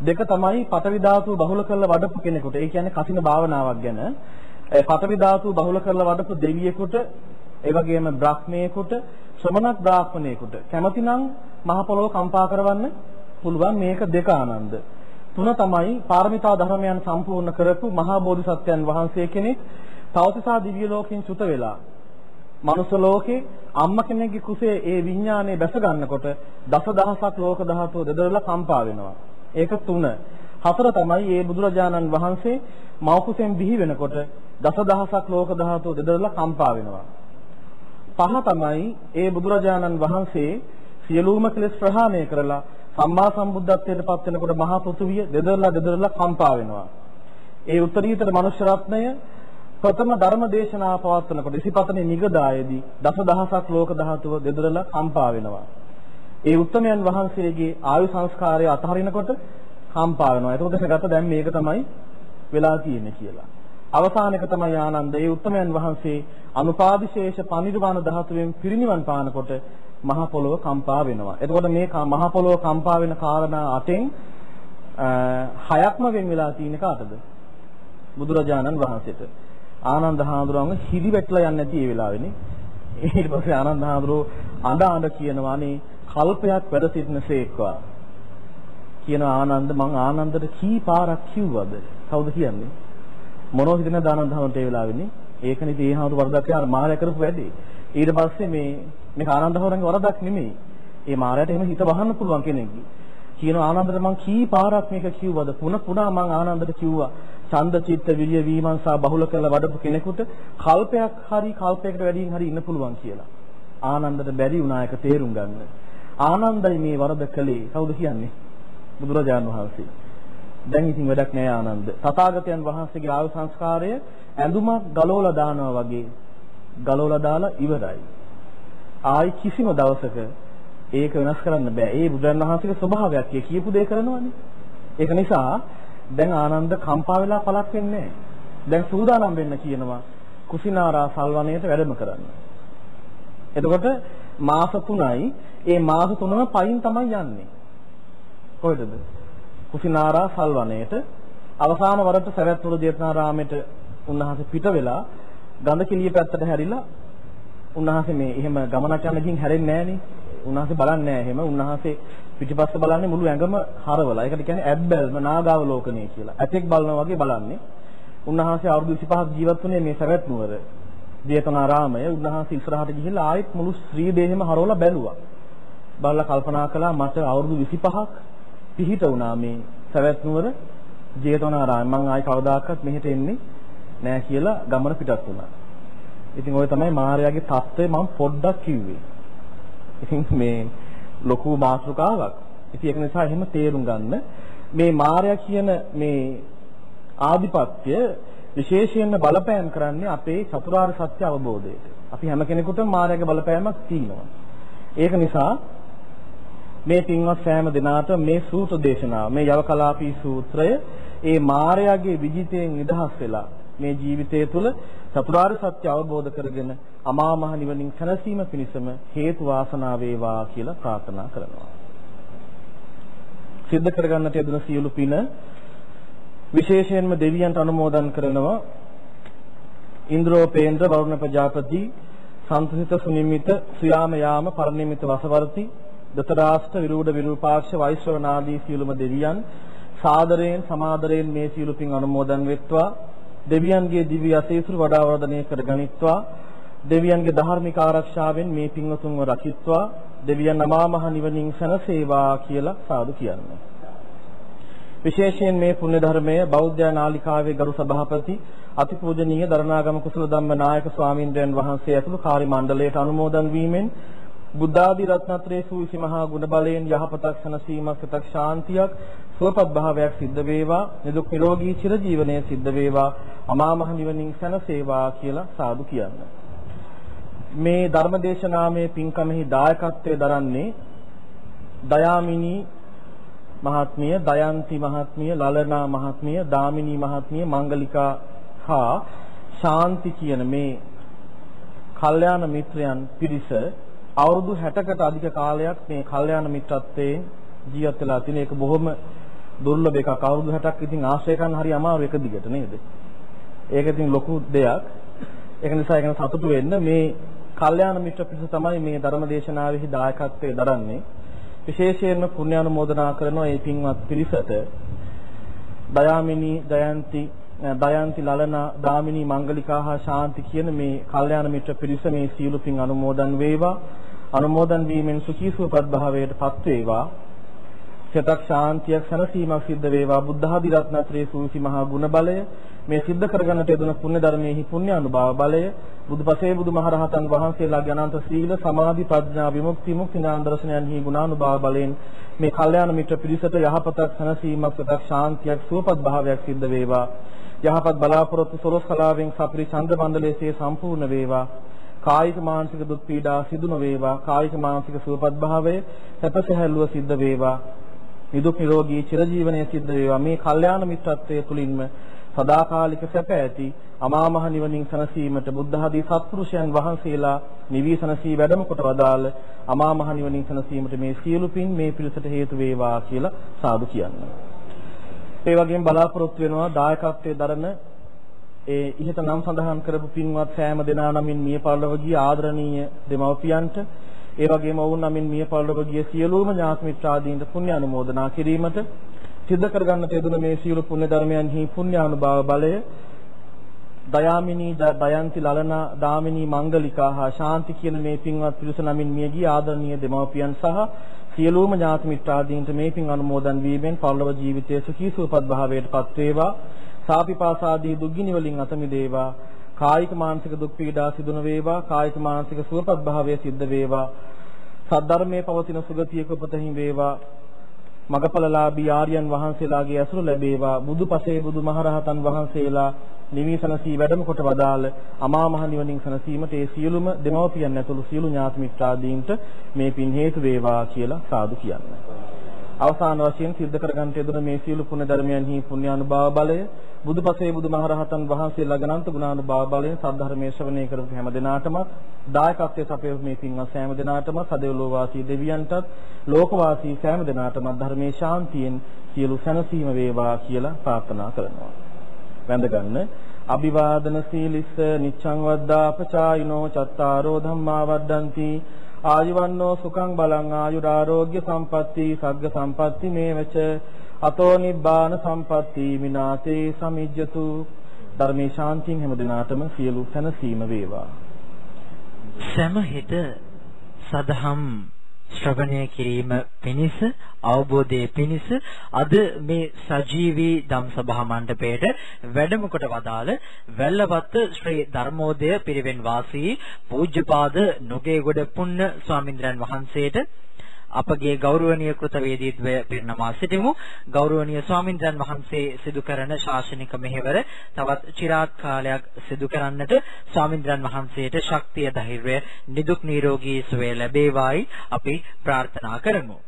B: දෙක තමයි පඨවි ධාතුව බහුල කරලා වඩපු කෙනෙකුට. ඒ කියන්නේ කසින භාවනාවක් ගැන. පඨවි ධාතුව බහුල කරලා වඩපු දෙවියෙකුට, ඒ වගේම බ්‍රහ්මයෙකුට, ශ්‍රමණක් බ්‍රාහ්මණයෙකුට කැමතිනම් මහ පොළොව කම්පා කරවන්න පුළුවන් මේක දෙක ආනන්ද. තුන තමයි පාරමිතා ධර්මයන් සම්පූර්ණ කරපු මහා බෝධිසත්වයන් වහන්සේ කෙනෙක් තවතිසා දිව්‍ය ලෝකෙන් චුත වෙලා මනුස්ස ලෝකේ අම්මා කෙනෙක්ගේ කුසේ ඒ විඥානය බැස ගන්නකොට දසදහසක් ලෝක ධාතුව දෙදරලා කම්පා වෙනවා. ඒක තුන. හතර තමයි මේ බුදුරජාණන් වහන්සේ මව කුසෙන් බිහි වෙනකොට දසදහසක් ලෝක ධාතුව දෙදරලා කම්පා වෙනවා. පහ තමයි ඒ බුදුරජාණන් වහන්සේ සියලුම කෙලෙස් ප්‍රහාණය කරලා සම්මා සම්බුද්ධත්වයට පත් වෙනකොට මහා පෘථුවිය දෙදරලා දෙදරලා කම්පා වෙනවා. ඒ උත්තරීතර මනුෂ්‍ය රත්නය ප්‍රථම ධර්ම දේශනාව පවත්වනකොට ඉසිපතනේ නිගදායේදී දසදහසක් ලෝක ධාතුව දෙදරලා කම්පා වෙනවා. ඒ උත්තමයන් වහන්සේගේ ආයු සංස්කාරය අතහරිනකොට කම්පා වෙනවා. ඒක දැනගත්ත දැන් මේක තමයි වෙලා තියෙන්නේ කියලා. අවසාන එක තමයි ආනන්ද. ඒ උත්තමයන් වහන්සේ අනුපාදිශේෂ පනිර්වාණ ධාතුවෙන් පිරිනිවන් පානකොට මහ පොළොව කම්පා වෙනවා. එතකොට මේ මහ පොළොව කම්පා වෙන කාරණා අටෙන් හයක්ම වෙන් වෙලා තියෙන කාටද? බුදුරජාණන් වහන්සේට. ආනන්ද හාමුදුරුවන්ව හිරි වැටලා යන්නේ නැති ඒ වෙලාවේනේ. ඊට පස්සේ ආනන්ද හාමුදුරුවෝ අඬ අඬ කියනවානේ කල්පයක් වැඩ සිටිනසේක්වා. කියන ආනන්ද මං ආනන්දට කී පාරක් කිව්වද? කවුද කියන්නේ? මොනවද හිතන ආනන්ද හාමුදුරුවෝ ඒ වෙලාවේනේ? ඒකනේ ඒ හාමුදුරුවෝ වරදක් යාර මාරය කරපු වැඩේ. ඊට පස්සේ මේ මේක ආනන්ද හාමුදුරුවන්ගේ වරදක් නෙමෙයි. ඒ මාරයට එහෙම හිත වහන්න පුළුවන් කෙනෙක්ගේ. කියන ආනන්දට මං කී පාරක් මේක කිව්වද පුන පුනා මං ආනන්දට කිව්වා ඡන්ද චිත්ත විරිය වීමංසා බහුල කරලා වඩපු කෙනෙකුට කල්පයක් හරි කල්පයකට වැඩියෙන් හරි ඉන්න පුළුවන් කියලා ආනන්දට බැරි වුණා එක තේරුම් ගන්න ආනන්දයි මේ වරද කළේ කවුද කියන්නේ බුදුරජාණන් වහන්සේ දැන් ඉතින් වැඩක් නෑ ආනන්ද තථාගතයන් වහන්සේගේ ආයු සංස්කාරය ඇඳුමක් ගලවලා දානවා වගේ ගලවලා දාලා ඉවරයි ආයි කිසිම දවසක ඒක වෙනස් කරන්න බෑ. ඒ බුදුන් වහන්සේගේ ස්වභාවයක්. ඒ කියපු දේ කරනවානේ. ඒක නිසා දැන් ආනන්ද කම්පා වෙලා පළක් වෙන්නේ නැහැ. දැන් සූදානම් වෙන්න කියනවා කුසිනාරා සල්වණයට වැඩම කරන්න. එතකොට මාස 3යි ඒ මාස 3ම පයින් තමයි යන්නේ. කොහෙටද? කුසිනාරා සල්වණයට අවසාන වරට සවැත්නුවර දේවනාරාමයට උන්වහන්සේ පිට වෙලා ගඳ කිලිය පැත්තට හැරිලා උන්වහන්සේ මේ එහෙම ගමනක් යන ගින් හැරෙන්නේ නැහනේ. උන්වහන්සේ බලන්නේ නැහැ එහෙම. උන්වහන්සේ පිටිපස්ස බලන්නේ මුළු ඇඟම හරවලා. ඒකට කියන්නේ ඇබ්බැල්ම නාගාවලෝකනය කියලා. ඇතෙක් බලනවා වගේ බලන්නේ. උන්වහන්සේ අවුරුදු 25ක් ජීවත් වුණේ මේ සවැත් නුවර. දේතනාරාමය උන්වහන්සේ ඉස්සරහට ගිහිල්ලා ආයෙත් මුළු ශ්‍රී දේහෙම හරවලා බැලුවා. බලලා කල්පනා කළා මට අවුරුදු 25ක් පිහිට වුණා මේ සවැත් නුවර දේතනාරාමය. මං ආයෙ කවදාකවත් මෙහෙට එන්නේ නෑ කියලා ගමන පිටත් වුණා. ඉතින් ওই තමයි මාර්යාගේ தත්ත්වය මම පොඩ්ඩක් කිව්වේ. ඉතින් මේ ලොකු මාතෘකාවක්. ඉතින් ඒක නිසා එහෙම තේරුම් ගන්න මේ මාර්යා කියන මේ ආධිපත්‍ය විශේෂයෙන්ම බලපෑම් කරන්නේ අපේ චතුරාර්ය සත්‍ය අවබෝධයට. අපි හැම කෙනෙකුටම මායාවේ බලපෑමක් තියෙනවා. ඒක නිසා මේ පින්වත් සෑම දිනාට මේ සූත්‍ර දේශනාව මේ යවකලාපී සූත්‍රය ඒ මායාවේ විජිතයෙන් නිදහස් වෙලා මේ ජීවිතය තුළ චතුරාර්ය සත්‍ය අවබෝධ කරගෙන අමා මහ නිවනින් සැනසීම පිණිසම හේතු වාසනා වේවා කියලා ප්‍රාර්ථනා කරනවා. සිද්ධ කරගන්නට යෙදුන සියලු පින විශේෂයෙන්ම දෙවියන්ට අනුමෝදන් කරනවා. ඉන්ද්‍රෝපේන්ද්‍ර වරුණ ප්‍රජාපති සන්තසිත සුනිමිත සුයාම යාම පරිනිමිත වසවර්ති දතරාෂ්ට විරූඪ විරූපාක්ෂ වෛශ්‍රවනාදී සියලුම දෙවියන් සාදරයෙන් සමාදරයෙන් මේ සියලු පින් අනුමෝදන් වෙත්වා දෙවියන්ගේ දිව්‍ය අසීසුර වඩා වර්ධනය කරගනිත්වා දෙවියන්ගේ ධාර්මික ආරක්ෂාවෙන් මේ පින්වතුන්ව රකිත්වා දෙවියන් අමා මහ නිවනින් සැනසේවා කියලා සාදු කියන්නේ. විශේෂයෙන් මේ පුණ්‍ය ධර්මය බෞද්ධ නාලිකාවේ ගරු සභාපති අතිපූජනීය දරණාගම කුසල ධම්ම නායක ස්වාමින්ද්‍රයන් වහන්සේ ඇතුළු කාර්ය මණ්ඩලයට අනුමෝදන් වීමෙන් බුද්ධාදි රත්නත්‍රයේ සූවිසි මහා ගුණ බලයෙන් යහපතක් සනසීමක් සිතක් ශාන්තියක් සුවපත් භාවයක් සිද්ධ වේවා නිදුක් නිරෝගී චිරජීවනයේ සිද්ධ වේවා අමා මහ නිවනින් සැනසේවා කියලා සාදු කියන්න. මේ ධර්මදේශනාමේ පින්කමෙහි දායකත්වයේ දරන්නේ දයාමිනී මහත්මිය, දයන්ති මහත්මිය, ලලනා මහත්මිය, දාමිනී මහත්මිය, මංගලිකා හා ශාන්ති කියන මේ කල්යාණ මිත්‍රයන් පිරිස අවුරුදු 60කට අධික කාලයක් මේ කල්යාණ මිත්‍රත්වයෙන් ජීවත් වෙලා තියෙන එක බොහොම දුර්ලභ එකක්. අවුරුදු 60ක් ඉතින් ආශ්‍රය කරන්න හරි අමාරු එක දිගට නේද? ඒක ඉතින් ලොකු දෙයක්. ඒක නිසා ඒකන සතුටු වෙන්න මේ කල්යාණ මිත්‍ර පිරිස තමයි මේ ධර්ම දේශනාවෙහි දායකත්වයේ දරන්නේ. විශේෂයෙන්ම පුණ්‍යානුමෝදනා කරන මේ පින්වත් පිරිසට. දයාමිනී දයන්ති දයන්ති ලලනා දාමිනී මංගලිකා හා ශාන්ති කියන මේ කල්යාණ මිත්‍ර පිරිස මේ සීල පින් අනුමෝදන් වේවා. අනුමෝදන් වීමෙන් සුඛී සුවපත් භාවයට පත් වේවා සිතක් ශාන්තියක් සැනසීමක් සිද්ධ වේවා. බුද්ධ ආදී රත්නත්‍රයේ සූසි මහා ගුණ බලය මේ සිද්ධ කරගන්නට යෙදුන පුණ්‍ය ධර්මයේහි පුණ්‍ය අනුභව බලය බුදුපසේ බුදුමහරහතන් වහන්සේලාගේ අනන්ත සීල සමාධි ප්‍රඥා විමුක්ති මුක්ති ඥාන දර්ශනයන්හි ගුණානුභව බලයෙන් මේ කල්යාණ මිත්‍ර පිරිසට යහපතක් සැනසීමක් සිතක් ශාන්තියක් සුවපත් භාවයක් සිද්ධ වේවා. යහපත් බලාපොරොත්තු සොරස් කලාවෙන් සප්‍රි ඡන්ද මණ්ඩලයේ සම්පූර්ණ වේවා. කායික මානසික දුක් පීඩා සිදු නොවේවා කායික මානසික සුවපත් භාවය සැපසහැල්ලුව සිද්ධ වේවා. නිදුක් නිරෝගී චිරජීවනයේ සිද්ධ වේවා මේ කල්යාණ මිත්‍රත්වයේ තුලින්ම සදාකාලික සැප ඇති අමා මහ නිවනින් සනසීමට බුද්ධ ආදී සත්පුරුෂයන් වහන්සේලා නිවී සනසී වැඩම කොට වදාළ අමා මහ නිවනින් සනසීමට මේ සියලු පින් මේ පිළිසට හේතු වේවා කියලා සාදු කියනවා. ඒ වගේම බලාපොරොත්තු වෙනවා දායකත්වයේ දරන ඒ ඉහත නම් සඳහන් කරපු පින්වත් සෑම දෙනා නමින් මිය පරලොව ගිය ආදරණීය දෙමව්පියන්ට ඒ වගේම ඔවුන් නමින් මිය පරලොව ගිය සියලුම ඥාති මිත්‍රාදීන්ට පුණ්‍ය අනුමෝදනා කිරීමට සිද්ධ කරගන්නට යෙදුන මේ සියලු පුණ්‍ය ධර්මයන්හි පුණ්‍යානුභාව බලය දයාමිනී දයන්ති ලලනා දාමිනී මංගලිකා හා ශාන්ති කියන මේ පින්වත් පිරිස නමින් මියගිය ආදරණීය දෙමව්පියන් සහ සියලුම ඥාති මිත්‍රාදීන්ට මේ පින් අනුමෝදන් වීමෙන් පරලොව ජීවිතයේ සුඛී සුවපත් භාවයට පත් වේවා සාපිපාසාදී දුක්ගිනි වලින් අත මිදේවා. කායික මානසික දුක් පීඩා සිදු නොවේවා කායික මානසික සුවපත් භාවය සිද්ධ වේවා. සද්ධර්මයේ පවතින සුගතියක උපතහින් වේවා. මගපලලාභී ආර්යයන් වහන්සේලාගේ ඇසුර ලැබේවා. බුදුපසේ බුදුමහරහතන් වහන්සේලා නිවිසනසී වැඩම කොට වදාළ අමා මහ නිවනින් සනසීමට ඒ සියලුම දෙමව්පියන් ඇතුළු සියලු ඥාති මිත්‍රාදීන්ට මේ පින් හේතු වේවා කියලා සාදු කියන්නේ. අවසාන වශයෙන් සිද්ධ කරගන්නට යෙදුන මේ සියලු පුණ්‍ය ධර්මයන්හි පුණ්‍යානුභාව බලය බුදුපසේ බුදුමහරහතන් වහන්සේලාගේ අනන්ත ගුණානුභාව බලයෙන් සද්ධර්මයේ ශ්‍රවණය කරපු හැම දිනාටම දායකත්වයේ සපයපු මේ පින්වත් සෑම දිනාටම සදෙව්ලෝ වාසී දෙවියන්ටත් ලෝකවාසී සෑම දිනාටම ධර්මයේ ශාන්තියෙන් සියලු සැනසීම වේවා කියලා ප්‍රාර්ථනා කරනවා. වැඳගන්න අභිවාදන සීලිස්ස නිච්ඡං වද්දාපචායිනෝ චත්තාරෝ ධම්මා වද්දන්ති ආයුවන්නෝ සුඛං බලං ආයුරාෝග්‍ය සම්පatti සග්ග සම්පatti මේවච අතෝ නිබ්බාන සම්පatti විනාතේ සමිජ්ජතු. ධර්මේ ශාන්තියෙන් හැම දිනාටම සියලු සැනසීම වේවා.
A: සමහිත සදහම් ශ්‍රවණය කිරීම පිණිස අවබෝධයේ පිණිස අද මේ සජීවී ධම්සභා මණ්ඩපයේට වැඩම කොට වදාළ වැල්ලවත්ත ශ්‍රී ධර්මෝදය පිරිවෙන් වාසී පූජ්‍යපාද නොගේගොඩ පුන්න ස්වාමින්ද්‍රයන් වහන්සේට අපගේ ගෞරවනීය කෘතවේදීත්වය පිරිනමා සිටිමු. ගෞරවනීය ස්වාමින්ද්‍රයන් වහන්සේ සිදු කරන ශාසනික මෙහෙවර තවත් চিරාත් කාලයක් සිදු කරන්නට ස්වාමින්ද්‍රයන් වහන්සේට ශක්තිය ධෛර්යය නිදුක් නිරෝගී සුවය ලැබේවායි අපි ප්‍රාර්ථනා කරමු.